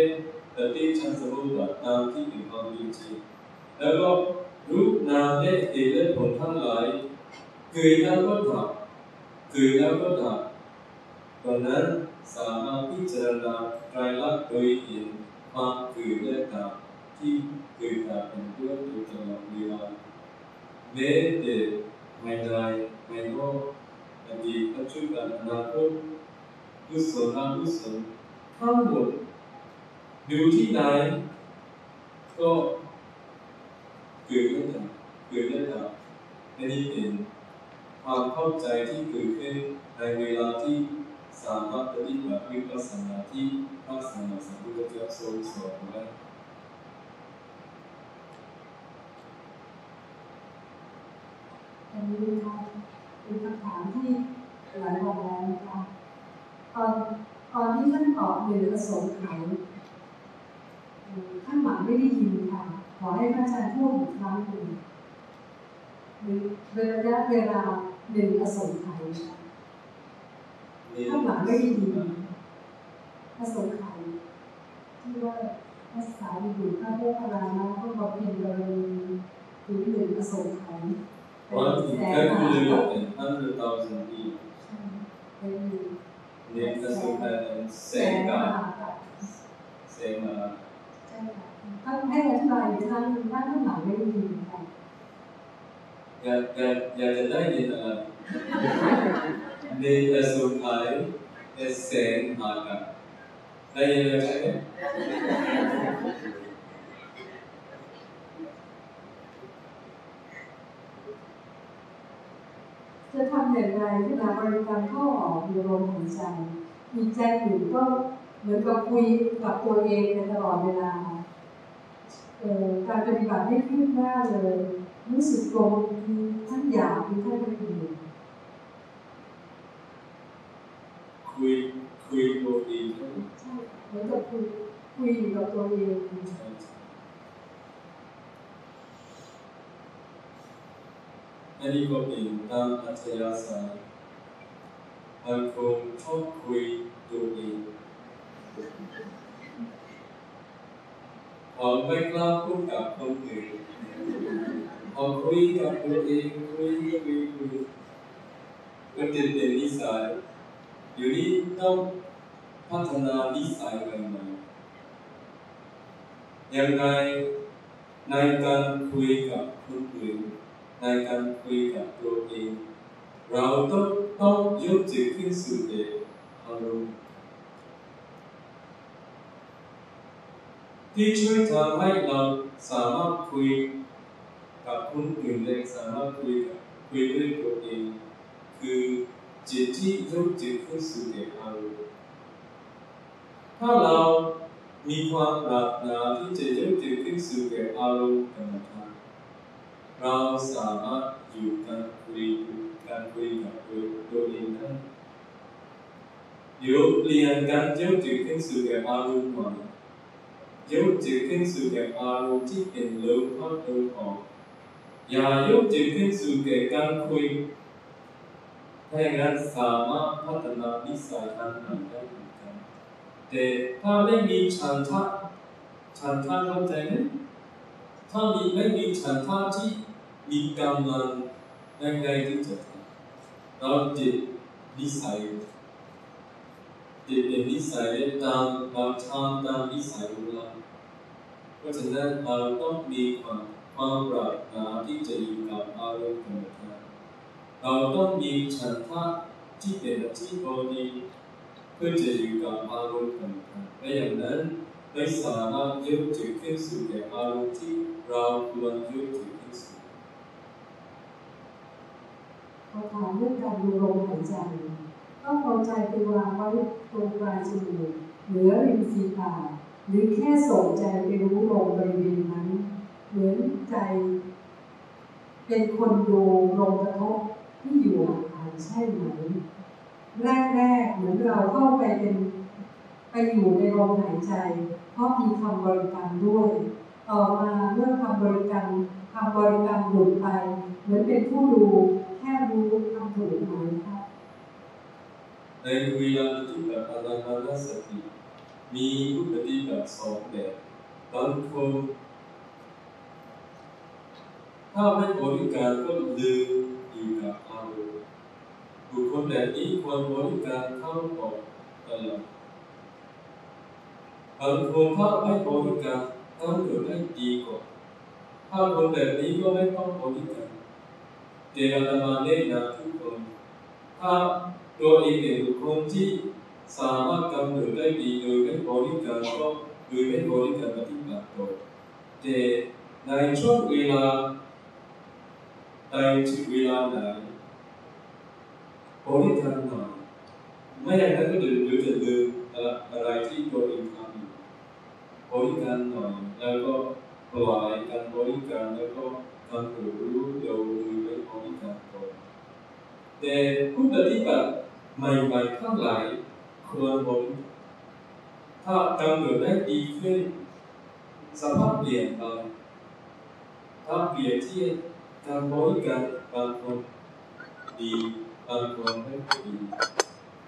ะปฏิจจสมุปบาทตามที่เป็นความจริงแล้วก็รูปนามและเตและผลทั้งหลายเกิดแล้วก็ดับเกิดแล้วก็ดับตอนนั้นสามารถพิจารณาไตรลักษณ์โดยเห็นความเกิดและดับที่เกิดดับเป็นเรื่องอยู่ตลอดเวลาแม้แต่ไม่ได้ไม่นอกอดีตปัจจุบันอนาคตกุศลอกุศลทั้งหมด อยู่ที่ไหน ก็เกิดและดับเกิดและดับอันนี้เป็นความเข้าใจที่เกิดขึ้นในเวลาที่สามารถปฏิบัติวิปัสสนาที่พระสัมมาสัมพุทธเจ้าทรงสอนไว้อันนี้นะคะเป็นคำถามที่หลายวันแล้วนะคะตอนตอนที่ท่านตอบหรือประสงค์ไข ท่านหวังไม่ได้ยินค่ะ ขอให้พระอาจารย์พูดอีกครั้งหนึ่งหรือระยะเวลาหนึ่งอสงไขยค่ะท่านหวังไม่ได้ยินอสงไขยที่ว่าภาษาอยู่พระโมคคัลานะก็บอกเพียงบารมีถึงหนึ่งอสงไขย One to calculate in hundred thousand years. เป็นนี่ก็สุดท้ายเสกาเสมา ใช่ค่ะต้องให้อธิบายอีกครั้งหนึ่งว่าข้างหลังไม่ได้ยินค่ะอยากอยากอยากจะได้ยินอะไรนี่ก็สุดท้ายเสมากาได้ยินไหมจะทำอย่างไรเวลาบริการเข้าออกมีลมหายใจมีใจอยู่ก็ เหมือนกับคุยกับตัวเองในตลอดเวลาเอ่อการปฏิบัติไม่ขึ้นหน้าเลยรู้สึกลมมีทั้งหยาบมีทั้งละเอียดคุยคุยตัวเองใช่เหมือนกับคุยคุยอยู่กับตัวเองอันนี้ก็เป็นตามอัธยาศัยบางคนชอบคุยตัวเอง เขาไม่กล้าพูดกับคนอื่นเขาคุยกับตัวเองคุยคุยคุยก็จะเป็นนิสัยอยู่นี้ต้องพัฒนานิสัยใหม่ๆยังไงในการคุยกับคนอื่นในการคุยกับตัวเองเราต้องต้องยกจิตขึ้นสู่เอกอารมณ์ ที่ช่วยทำให้เราสามารถคุยกับคนอื่นได้สามารถคุยกับคุยด้วยตัวเอง คือจิตที่ยกจิตขึ้นสู่เอกอารมณ์ถ้าเรามีความปรารถนาที่จะยกจิตขึ้นสู่เอกอารมณ์กรรมฐานเราสามารถอยู่กันคุยการคุยกับตัวตัวเองได้เดี๋ยวเปลี่ยนการยกจิตขึ้นสู่แก่อารมณ์ใหม่ ยกจิตขึ้นสู่แก่อารมณ์ที่เป็นลมเข้าลมออกอย่ายกจิตขึ้นสู่แก่การคุยถ้าอย่างนั้นสามารถพัฒนานิสัยการทำได้เหมือนกันแต่ถ้าไม่มีฉันทะฉันทะเข้าใจไหมถ้ามีไม่มีฉันทะที่มีกำลังในการที่จะทำเราจิตนิสัย จิตเป็นนิสัยตามเราทำตามนิสัยของเราเพราะฉะนั้นเราต้องมีความความปรารถนาที่จะอยู่กับอารมณ์กรรมฐานเราต้องมีฉันทะที่เป็นที่พอดีเพื่อจะอยู่กับอารมณ์กรรมฐานและอย่างนั้นไม่สามารถยกจิตขึ้นสู่แก่อารมณ์ที่เราควรยกจิตขึ้นสู่พอถามเรื่องการดูลมหายใจ ต้องเอาใจไปวางไว้ ตรงปลายจมูกเหนือริมฝีปากหรือแค่ส่งใจไปรู้ลมบริเวณนั้น เหมือนใจ เป็นคนดูลมกระทบที่อยู่ห่างใช่ไหม แรกๆเหมือนเราเข้าไปเป็นไปอยู่ในลมหายใจ เพราะมีคำบริกรรมด้วย ต่อมาเมื่อคำบริกรรมคำบริกรรมหลุดไป เหมือนเป็นผู้ดูแค่รู้ทำถูกไหมคะ ในเวลาปฏิบัติอานาปานสติ มีผู้ปฏิบัติสองแบบบางคนถ้าไม่บริการก็ลืมอยู่กับอารมณ์บุคคลแบบนี้ควรบริการเข้าออกตลอดบางคนถ้าไม่บริการก็อยู่ได้ดีกว่าถ้าคนแบบนี้ก็ไม่ต้องบริการเจรจามาเล่นนะทุกคนถ้า ตัวเองเป็นบุคคลที่สามารถกำหนดได้ดีโดยไม่บริการก็โดยไม่บริการปฏิบัติต่อแต่ในช่วงเวลาในช่วงเวลาไหนบริกา ใหม่ๆทั้งหลายควรบริถ้ากำหนดได้ดีขึ้น สภาพเปลี่ยนไปถ้าเปลี่ยนที่การบริการบางคนดีบางคนไม่ดี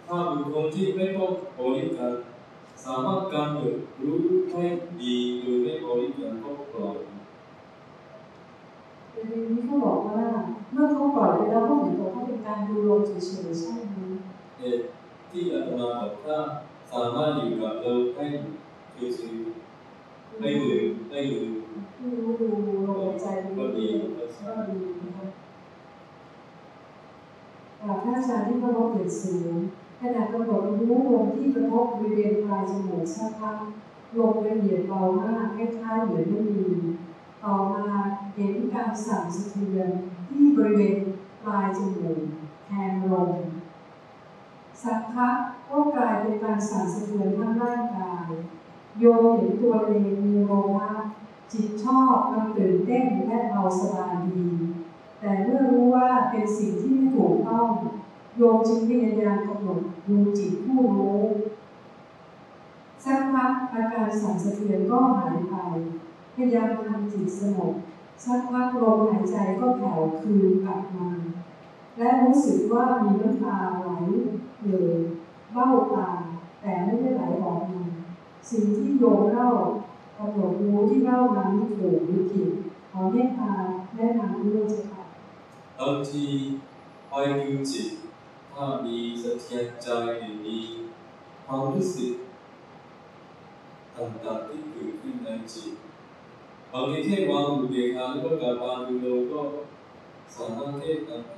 ถ้าบุคคลที่ไม่ต้องบริการสามารถกำหนดรู้ให้ดีโดยไม่บริการก็ปล่อยประเด็นนี้เขาบอกว่าเมื่อเขาปล่อยไปแล้วเขาเห็นตัว่ ที่อาตมาบอกถ้าสามารถอยู่กับเราให้ชิวๆไม่ลืมไม่ลืมรู้ดูลมใจไปก็ดีก็ดีนะคะกราบพระอาจารย์ที่เคารพอย่างสูงขณะกำหนดรู้ลมที่กระทบบริเวณปลายจมูกสักพักลมละเอียดเบามากคล้ายๆเหมือนไม่มีต่อมาเห็นการสั่นสะเทือนที่บริเวณปลายจมูกแทนลม สักพักก็กลายเป็นการสั่นสะเทือนทั้งร่างกาย โยมเห็นตัวเองมีโลภะจิตชอบมันตื่นเต้นและเบาสบายดี แต่เมื่อรู้ว่าเป็นสิ่งที่ไม่ถูกต้อง โยมจึงพยายามกำหนดดูจิตผู้รู้สักพักอาการสั่นสะเทือนก็หายไป พยายามทำจิตสงบสักพักลมหายใจก็แผ่วคืนกลับมา และรู้สึกว่ามีน้ำตาไหลเลยเบ้าตาแต่ไม่ได้ไหลออกมาสิ่งที่โยมเล่ากำหนดรู้ที่เล่ามาไม่ถูกหรือผิดขอเมตตาแนะนำด้วยเจ้าค่ะบางทีคอยดูจิตถ้ามีสะเทือนใจหรือมีความรู้สึกต่างๆที่เกิดขึ้นในจิตบางทีแค่วางอุเบกขาแล้วก็กลับาดูเราก็สามารถแก้ปัญหางคนถ้ามองดูจิตแค่ดูเฉยๆหรือไม่ไปก็ดูควาง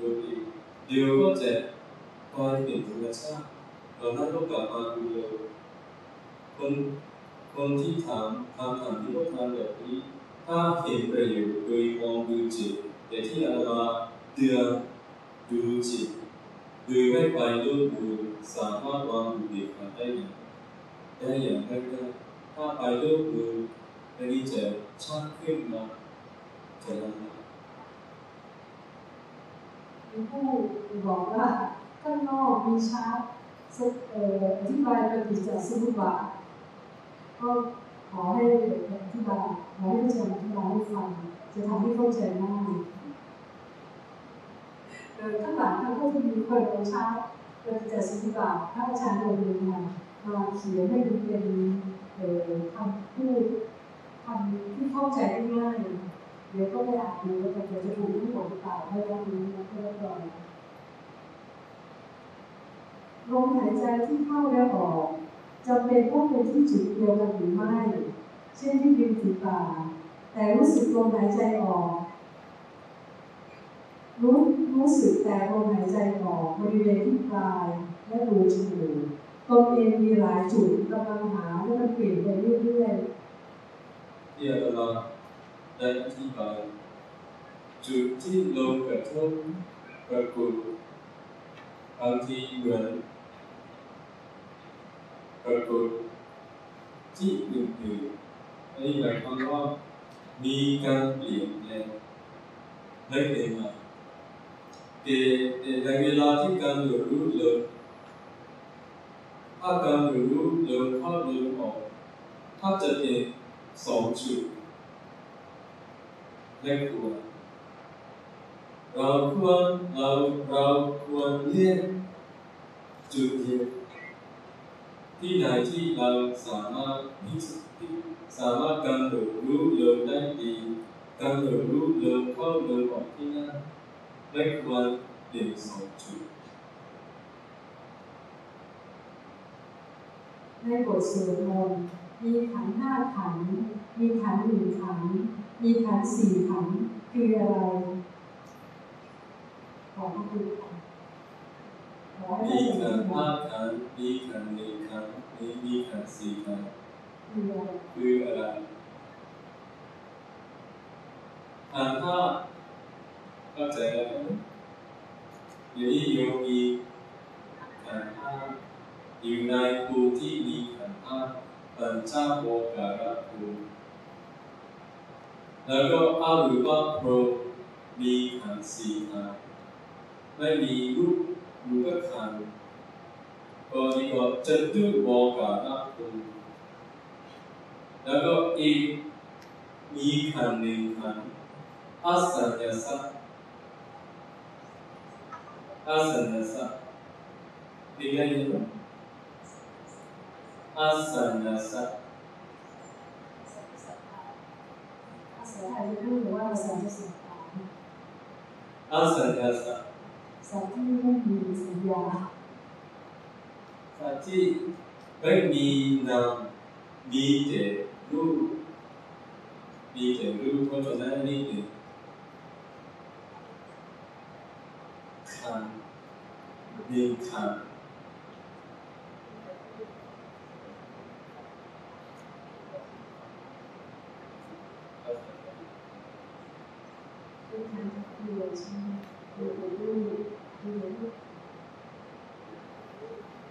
ตัวเองเดี๋ยวก็จะกลายเป็นธรรมชาติเรานั้นต้องกลับมาดูเราคนคนที่ ถาม คำถาม ที่เขาถามแบบ นี้ ถ้า เห็น ประโยชน์ โดย มอง ดู จิตแต่ที่ อาตมาเตือนดูจิตดยไม่ไปลบดูสามารถวางอุเบกขาได้อย่างได้ อย่างง่ายๆถ้าไปลบดูอันนี้จะชักขึ้นมาจะลำบากมีผู้บอกว่าข้างนอกมีชาร์ตสุดเอ่ออธิบายปฏิจจสมุปบาทก็ขอให้อธิบายขอให้อาจารย์อธิบายให้ฟังจะทำให้เข้าใจง่ายเออข้างหลังเขาก็จะมีคนเอาชาร์ตปฏิจจสมุปบาทถ้าอาจารย์ลงมือมา มาเขียนให้มันเป็นเอ่อคำพูดคำที่เข้าใจได้ง่ายเดี๋ยวก็ไปอ่านดูแล้วกันเดี๋ยวจะถูกที่ผมกล่าวให้รับรู้นะเพื่อก่อนลมหายใจที่เข้าและออกจำเป็นต้องเป็นที่จุดเดียวกันหรือไม่ เช่นที่ริมฝีปากแต่รู้สึกลมหายใจออก รู้รู้สึกแต่ลมหายใจออกบริเวณที่ปลายและรูจมูก ตนเองมีหลายจุดกำลังหาและมันเปลี่ยนไปเรื่อยๆที่อาตมาได้อธิบายจุดที่ลมกระทบปรากฏบางทีเหมือนปรากฏที่อื่นๆอันนี้หมายความว่ามีการเปลี่ยนแปลงไม่เป็นมาแต่แต่ในเวลาที่การรู้ลมถ้าการรู้ลมเข้าลม ออกถ้าจะเป็นสองจุดไม่ควรเราควรเราเราควรเลือกจุดเดียวที่ไหนที่เราสามารถที่ที่สามารถกำหนดรู้ลมได้ดีกำหนดรู้ลมเข้าลมองอกที่นั่นไม่ควรเป็นสองจุด ในบทสวดมนต์มีขันห้าขัน มีขันหนึ่งขัน มีขันสี่ขัน คืออะไร ขอพระคุณค่ะขอมีขันห้าขัน มีขันหนึ่งขัน มีมีขันสี่ขัน คืออะไรขันห้าเข้าใจแล้วไหมอย่างนี้โยมีขันห้า อยู่ในภูมิที่มีขันธ์ห้าปัญจโมการะภูมิแล้วก็อารูปพรหมมีขันธ์สี่ขันธ์ไม่มีรูปรูปขันธ์ก็เรียกว่าจตุโมการะภูมิแล้วก็อีกมีขันธ์หนึ่งขันธ์อาสัญญาสัอาสัญญาสัตว์เป็นไงเนี่ยอาสัญญาสัตว์ษาไทยจะพูดว่าภาษาจะสังขารอาสัญญาสัตว์สัตว์ที่ไม่มีสัญญาสัตว์ที่ไม่มีนามมีแต่รูปมีแต่รูปเพราะฉะนั้นนี่คือขันธ์มีขันธ์เป็นการ ทักเรืมเรือเป็นรูปเรือรูป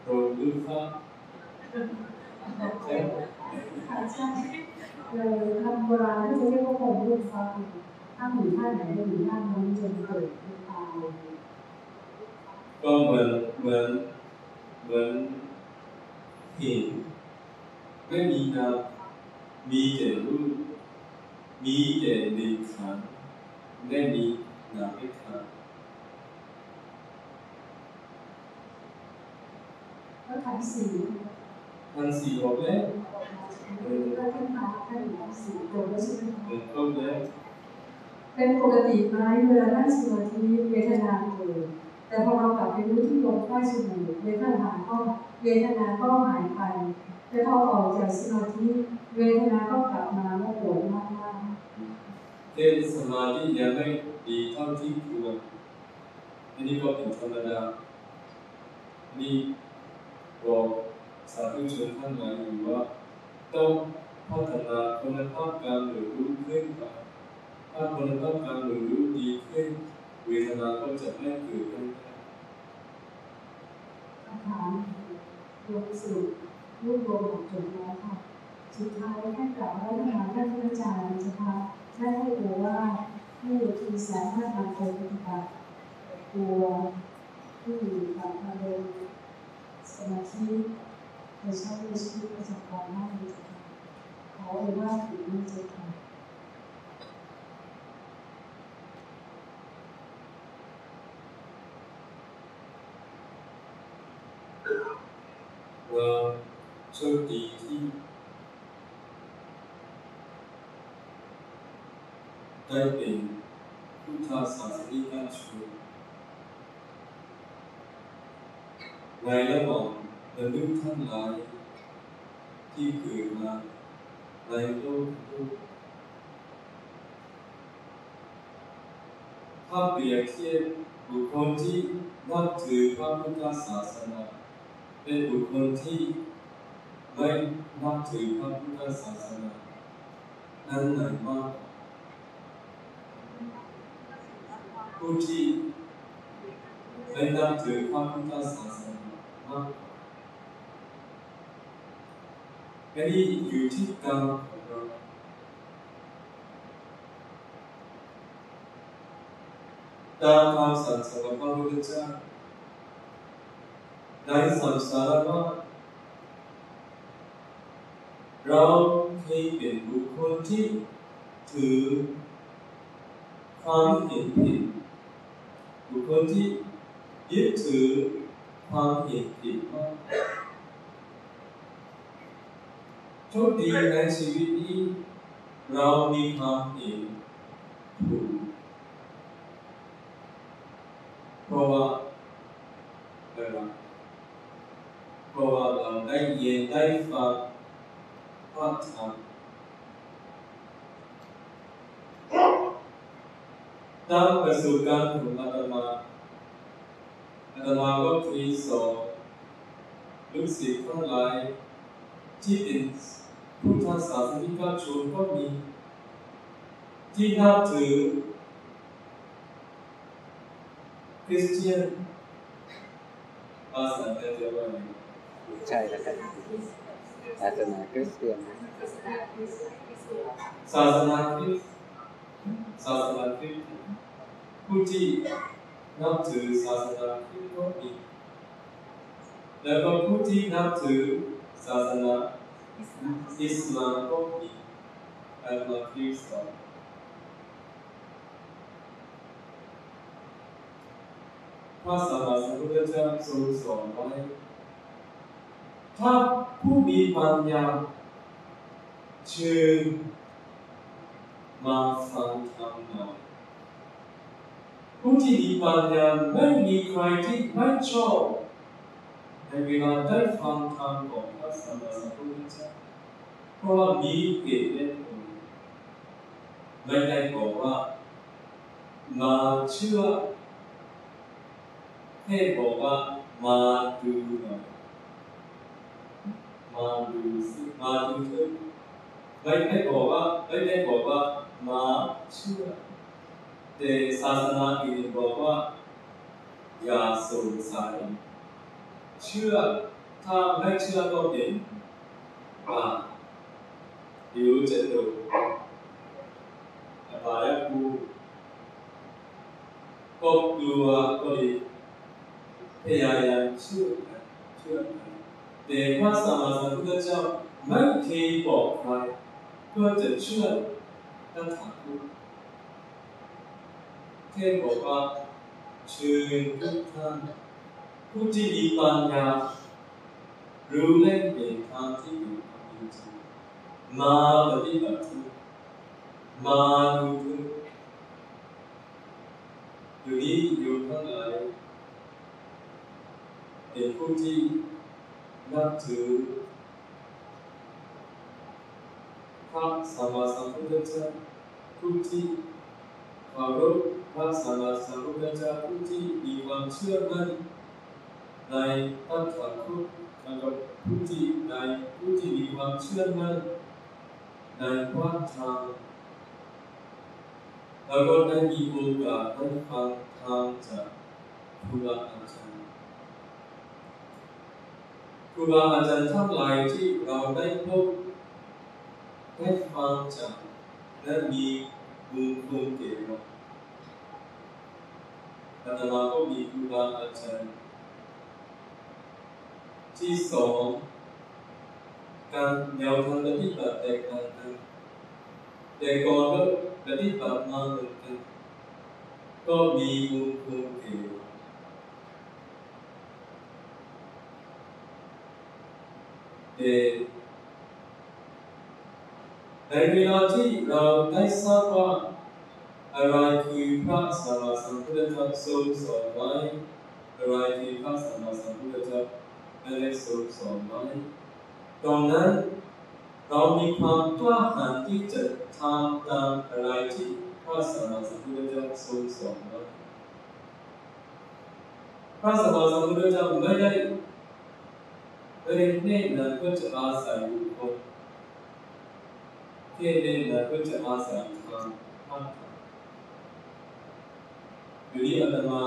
โรดูฟ้าใช่ไหมค่ะใช่เลยคำโบราณก็จะเรียกว่าโคมรูปฟ้าถ้าหมู่ท่านไหนก็หมู่ท่านนั้นจนเกิดตายก็เหมือนเหมือนเหมือนหินไม่มีนามมีแต่รูปมีแต่ดินขันไม่มี นามไม่ขันธ์แล้วขันสี่ทันสี่บอกแล้วก็ท่านมาท่านอยู่ขันธ์สี่ตัวก็ใช่ไหมคะเหมือนครบแล้วเป็นปกติไหมเวลานั่งสมาธิเวทนาเกิดแต่พอเรากลับไปรู้ที่ลมใต้จมูกเวทนาก็เวทนาก็หายไปแต่พอออกจากสมาธิเวทนาก็กลับมาแล้วปวดมากมาเช่นสมาธิยังไม่ ดีเท่าที่ควรอันนี้ก็เป็นธรรมดานนี้บอกสาธุชนท่านหลายอยู่ว่าต้องพัฒนาคุณภาพการเรียนรู้ขึ้นไปถ้าคุณภาพการเรียนรู้ดีขึ้นเวทนาก็จะไม่เกิดขึ้นคำถามรวมสรุปรวบรวมจบแล้วค่ะ สุดท้ายให้กล่าวว่าทางท่านอาจารย์นะคะได้ให้โอว่าให้ที่สามารถนำไปปฏิบัติตัวที่กับอารมณ์สมาธิโดยใช้ในชีวิตประจำวันได้เลยค่ะขอเอ่ยว่าถึงนี้จะค่ะว่าโชค ดีที่ได้เป็นพุทธศาสนิกชนในระหว่างมนุษย์ทั้งหลาย ที่เกิดมาในโลกนี้ถ้าเปรียบเทียบบุคคลที่นับถือพระพุทธศาสนาเป็นบุคคลที่ไม่นับถือพระพุทธศาสนานั้นไหนมาก ผู้ที่ไม่นับถือพระพุทธศาสนามากกว่าอันนี้อยู่ที่กรรมของเราตามคำสั่งสอนของพระพุทธเจ้าในสังสารวัฏเราเคยเป็นบุคคลที่ถือความเห็นผิด คคลที่ยึดถือความเห็นผิดมากโชคดีในชีวิตนี้เรามีความเห็นถูกเพราะว่าอะไรเพราะว่าเราได้ยินได้ฟังพระธรรม ตามประสบการณ์ของอาตมาอาตมาก็เคยสอนลูกศิษย์ทั้งหลายที่เป็นพุทธศาสนิกชนก็มี ที่นับถือคริสเตียนภาษาไทยเรียว่าอะไรใช่แล้วครับศาสนาคริสเตียนศาสนาคริสต์ ศาสนาคริสต์ผู้ที่นับถือศาสนาคริสต์ก็มีแล้วก็ผู้ที่นับถือศาสนาอิสลามก็มีอัลมาคริสต์พระสัมมาสัมพุทธเจ้าทรงสอนไว้ถ้าผู้มีปัญญาเชิญ มาฟังธรรมหน่อยผู้ที่มีปัญญาไม่มีใครที่ไม่ชอบในเวลาได้ฟังธรรมของพระสัมมาสัมพุทธเจ้าเพราะว่ามีเหตุและผลไม่ได้บอกว่ามาเชื่อให้บอกว่ามาดูหน่อยมาดูสิมาดูเถอะไม่ได้บอกว่าไม่ได้บอกว่า มาเชื่อแต่ศาสนาอื่นบอกว่า อย่าสงสัย เชื่อถ้าไม่เชื่อก็เป็นบาปเดี๋ยวจะโดนอบายภูก็กลัวก็เลยพยายามเชื่อเชื่อแต่พระสัมมาสัมพุทธเจ้าไม่เคยบอกใครเพื่อจะเชื่อ ท่านถามผู้แค่บอกว่าเชิญทุกท่านผู้ที่มีปัญญารู้เล่นเห็นทางที่อยู่ พระสัมมาสัมพุทธเจ้าผู้ที่เคารพพระสัมมาสัมพุทธเจ้าผู้ที่มีความเชื่อมั่นในพระธรรมคุณแล้วก็ผู้ที่ในผู้ที่มีความเชื่อมั่นในพระธรรมแล้วก็ได้มีโอกาสได้ฟังธรรมจากครูบาอาจารย์ครูบาอาจารย์ทั้งหลายที่เราได้พบ ได้ฟังจากและมีบุญคุณแก่เราอาตมาก็มีครูบาอาจารย์ที่สองการ ในเวลาที่เราได้ทราบว่าอะไรคือพระสัมมาสัมพุทธเจ้าทรงสอนไว้อะไรคือพระสัมมาสัมพุทธเจ้าไม่ได้ทรงสอนไว้ตรงนั้นเรามีความกล้าหาญที่จะทำตามอะไรที่พระสัมมาสัมพุทธเจ้าทรงสอนไว้พระสัมมาสัมพุทธเจ้าไม่ได้ไม่ได้เน้นนะเพื่อจะอาศัยบุคคล แค่เน้นนะเพื่อจะอาศัยทางพระธรรมอยู่นี้อาตมา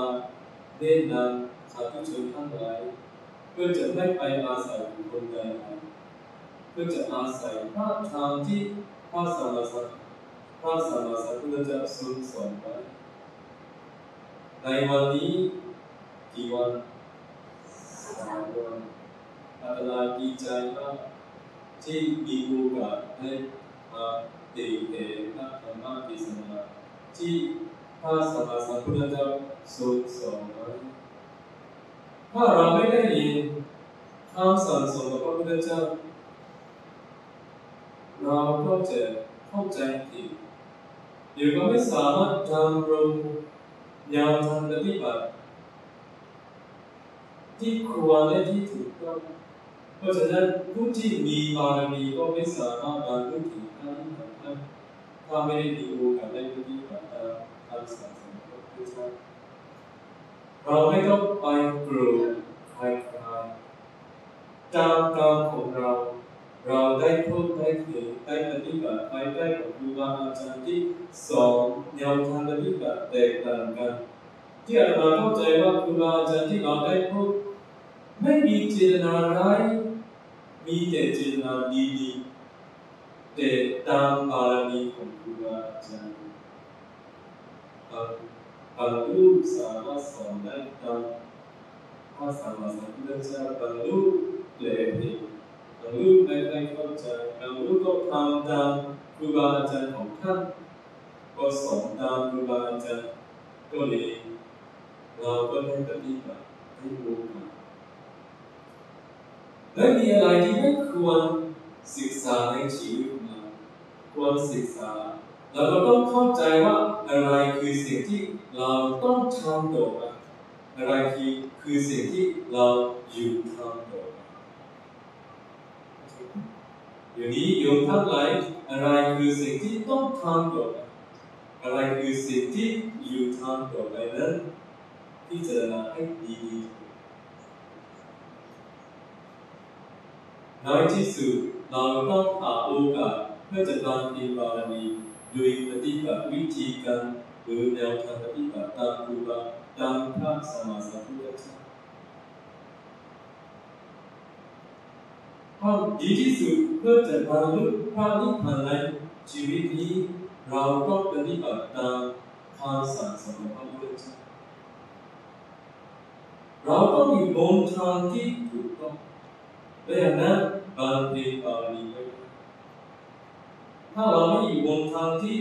เน้นนำสาธุชนทั้งหลายเพื่อจะไม่ไปอาศัยบุคคลใดเพื่อจะอาศัยพระธรรมที่พระสัมมาสัมพระสัมมาสัมพุทธเจ้าทรงสอนไว้ในวันนี้กี่วันสามวันอาตมาดีใจมากที่มีโอกาสได้ มาติเห็นะธรรมเทศนาที่พระสัมมาสัมพุทธเจ้าทรงสอนไว้ถ้าเราไม่ได้ยินคำสั่งสอนของพระพุทธเจ้าเราก็จะเข้าใจผิดเดี๋ยวก็ไม่สามารถดำรงแนวทางปฏิบัติที่ควรและที่ถูกต้องเพราะฉะนั้นผู้ที่มีบารมีก็ไม่สามารถบรรลุถึง ถ้าไม่ได้มีโอกาสได้ปฏิบัติตามคำสั่งสอนของพราเจ้าเราไม่ต้องไปโกรธใครๆตามกรรมของเรา เราได้พบได้เห็นได้ปฏิบัติภายใต้ของครูบาอาจารย์ที่สอนแนวทางปฏิบัติแตกต่างกันที่อาตมาเข้าใจว่าครูบาอาจารย์ที่เราได้พบไม่มีเจตนาร้ายมีแต่เจตนาดีๆ แต่ตามบารมีของครูอาจารย์บางบางรูปสามารถสอนได้ตามพระสัมมาสัมพุทธเจ้าบางรูปเปลี่ยนเองบางรูปไม่ได้เข้าใจบางรูปก็ทำตามครูบาอาจารย์ของท่านก็สอนตามครูบาอาจารย์ก็เลยเราก็ได้ปฏิบัติให้รู้มาและมีอะไรที่ไม่ควรศึกษาในชีวิตของเรา ควรศึกษา แล้วเราต้องเข้าใจว่าอะไรคือสิ่งที่เราต้องทำต่อไปอะไรคือคือสิ่งที่เราอยู่ทำต่อไปเดี๋ยวนี้โยมทั้งหลายอะไรคือสิ่งที่ต้องทำต่อไปอะไรคือสิ่งที่อยู่ทำต่อไปนั้นพิจารณาให้ดีๆน้อยที่สุดเราต้องหาโอกาส เพื่อจะบำเพ็ญบารมีโดยปฏิบัติวิธีการหรือแนวทางปฏิบัติตามครูบาตามพระสมมาสัมพุทธเจ้าความดีที่สุดเพื่อจะบรรลุพระนิพพานในชีวิตนี้เราต้องปฏิบัติตามคำสั่งสอนของพระพุทธเจ้าเราต้องอยู่บนทางที่ถูกต้องและอย่างนั้นบางเพลงบางนี้ไม่ ถ้าเราไม่อยู่บนทางที่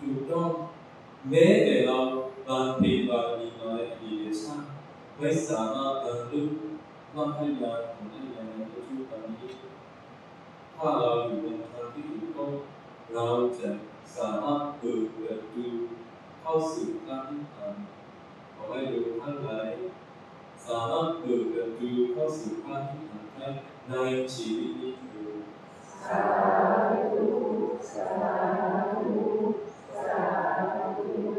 ถูกต้องแม้แต่เราบางเพลงบางนี้มาในอดีตชาติไม่สามารถบรรลุมรรคญาณของได้อย่างในปัจจุบันนี้ถ้าเราอยู่บนทางที่ถูกต้องเราจะสามารถเปิดประตูเข้าสู่พระนิพพานขอให้โยมทั้งหลายสามารถเปิดประตูเข้าสู่พระนิพพานได้ในชีวิตนี้เถิดสาธุ สาธุสาธุ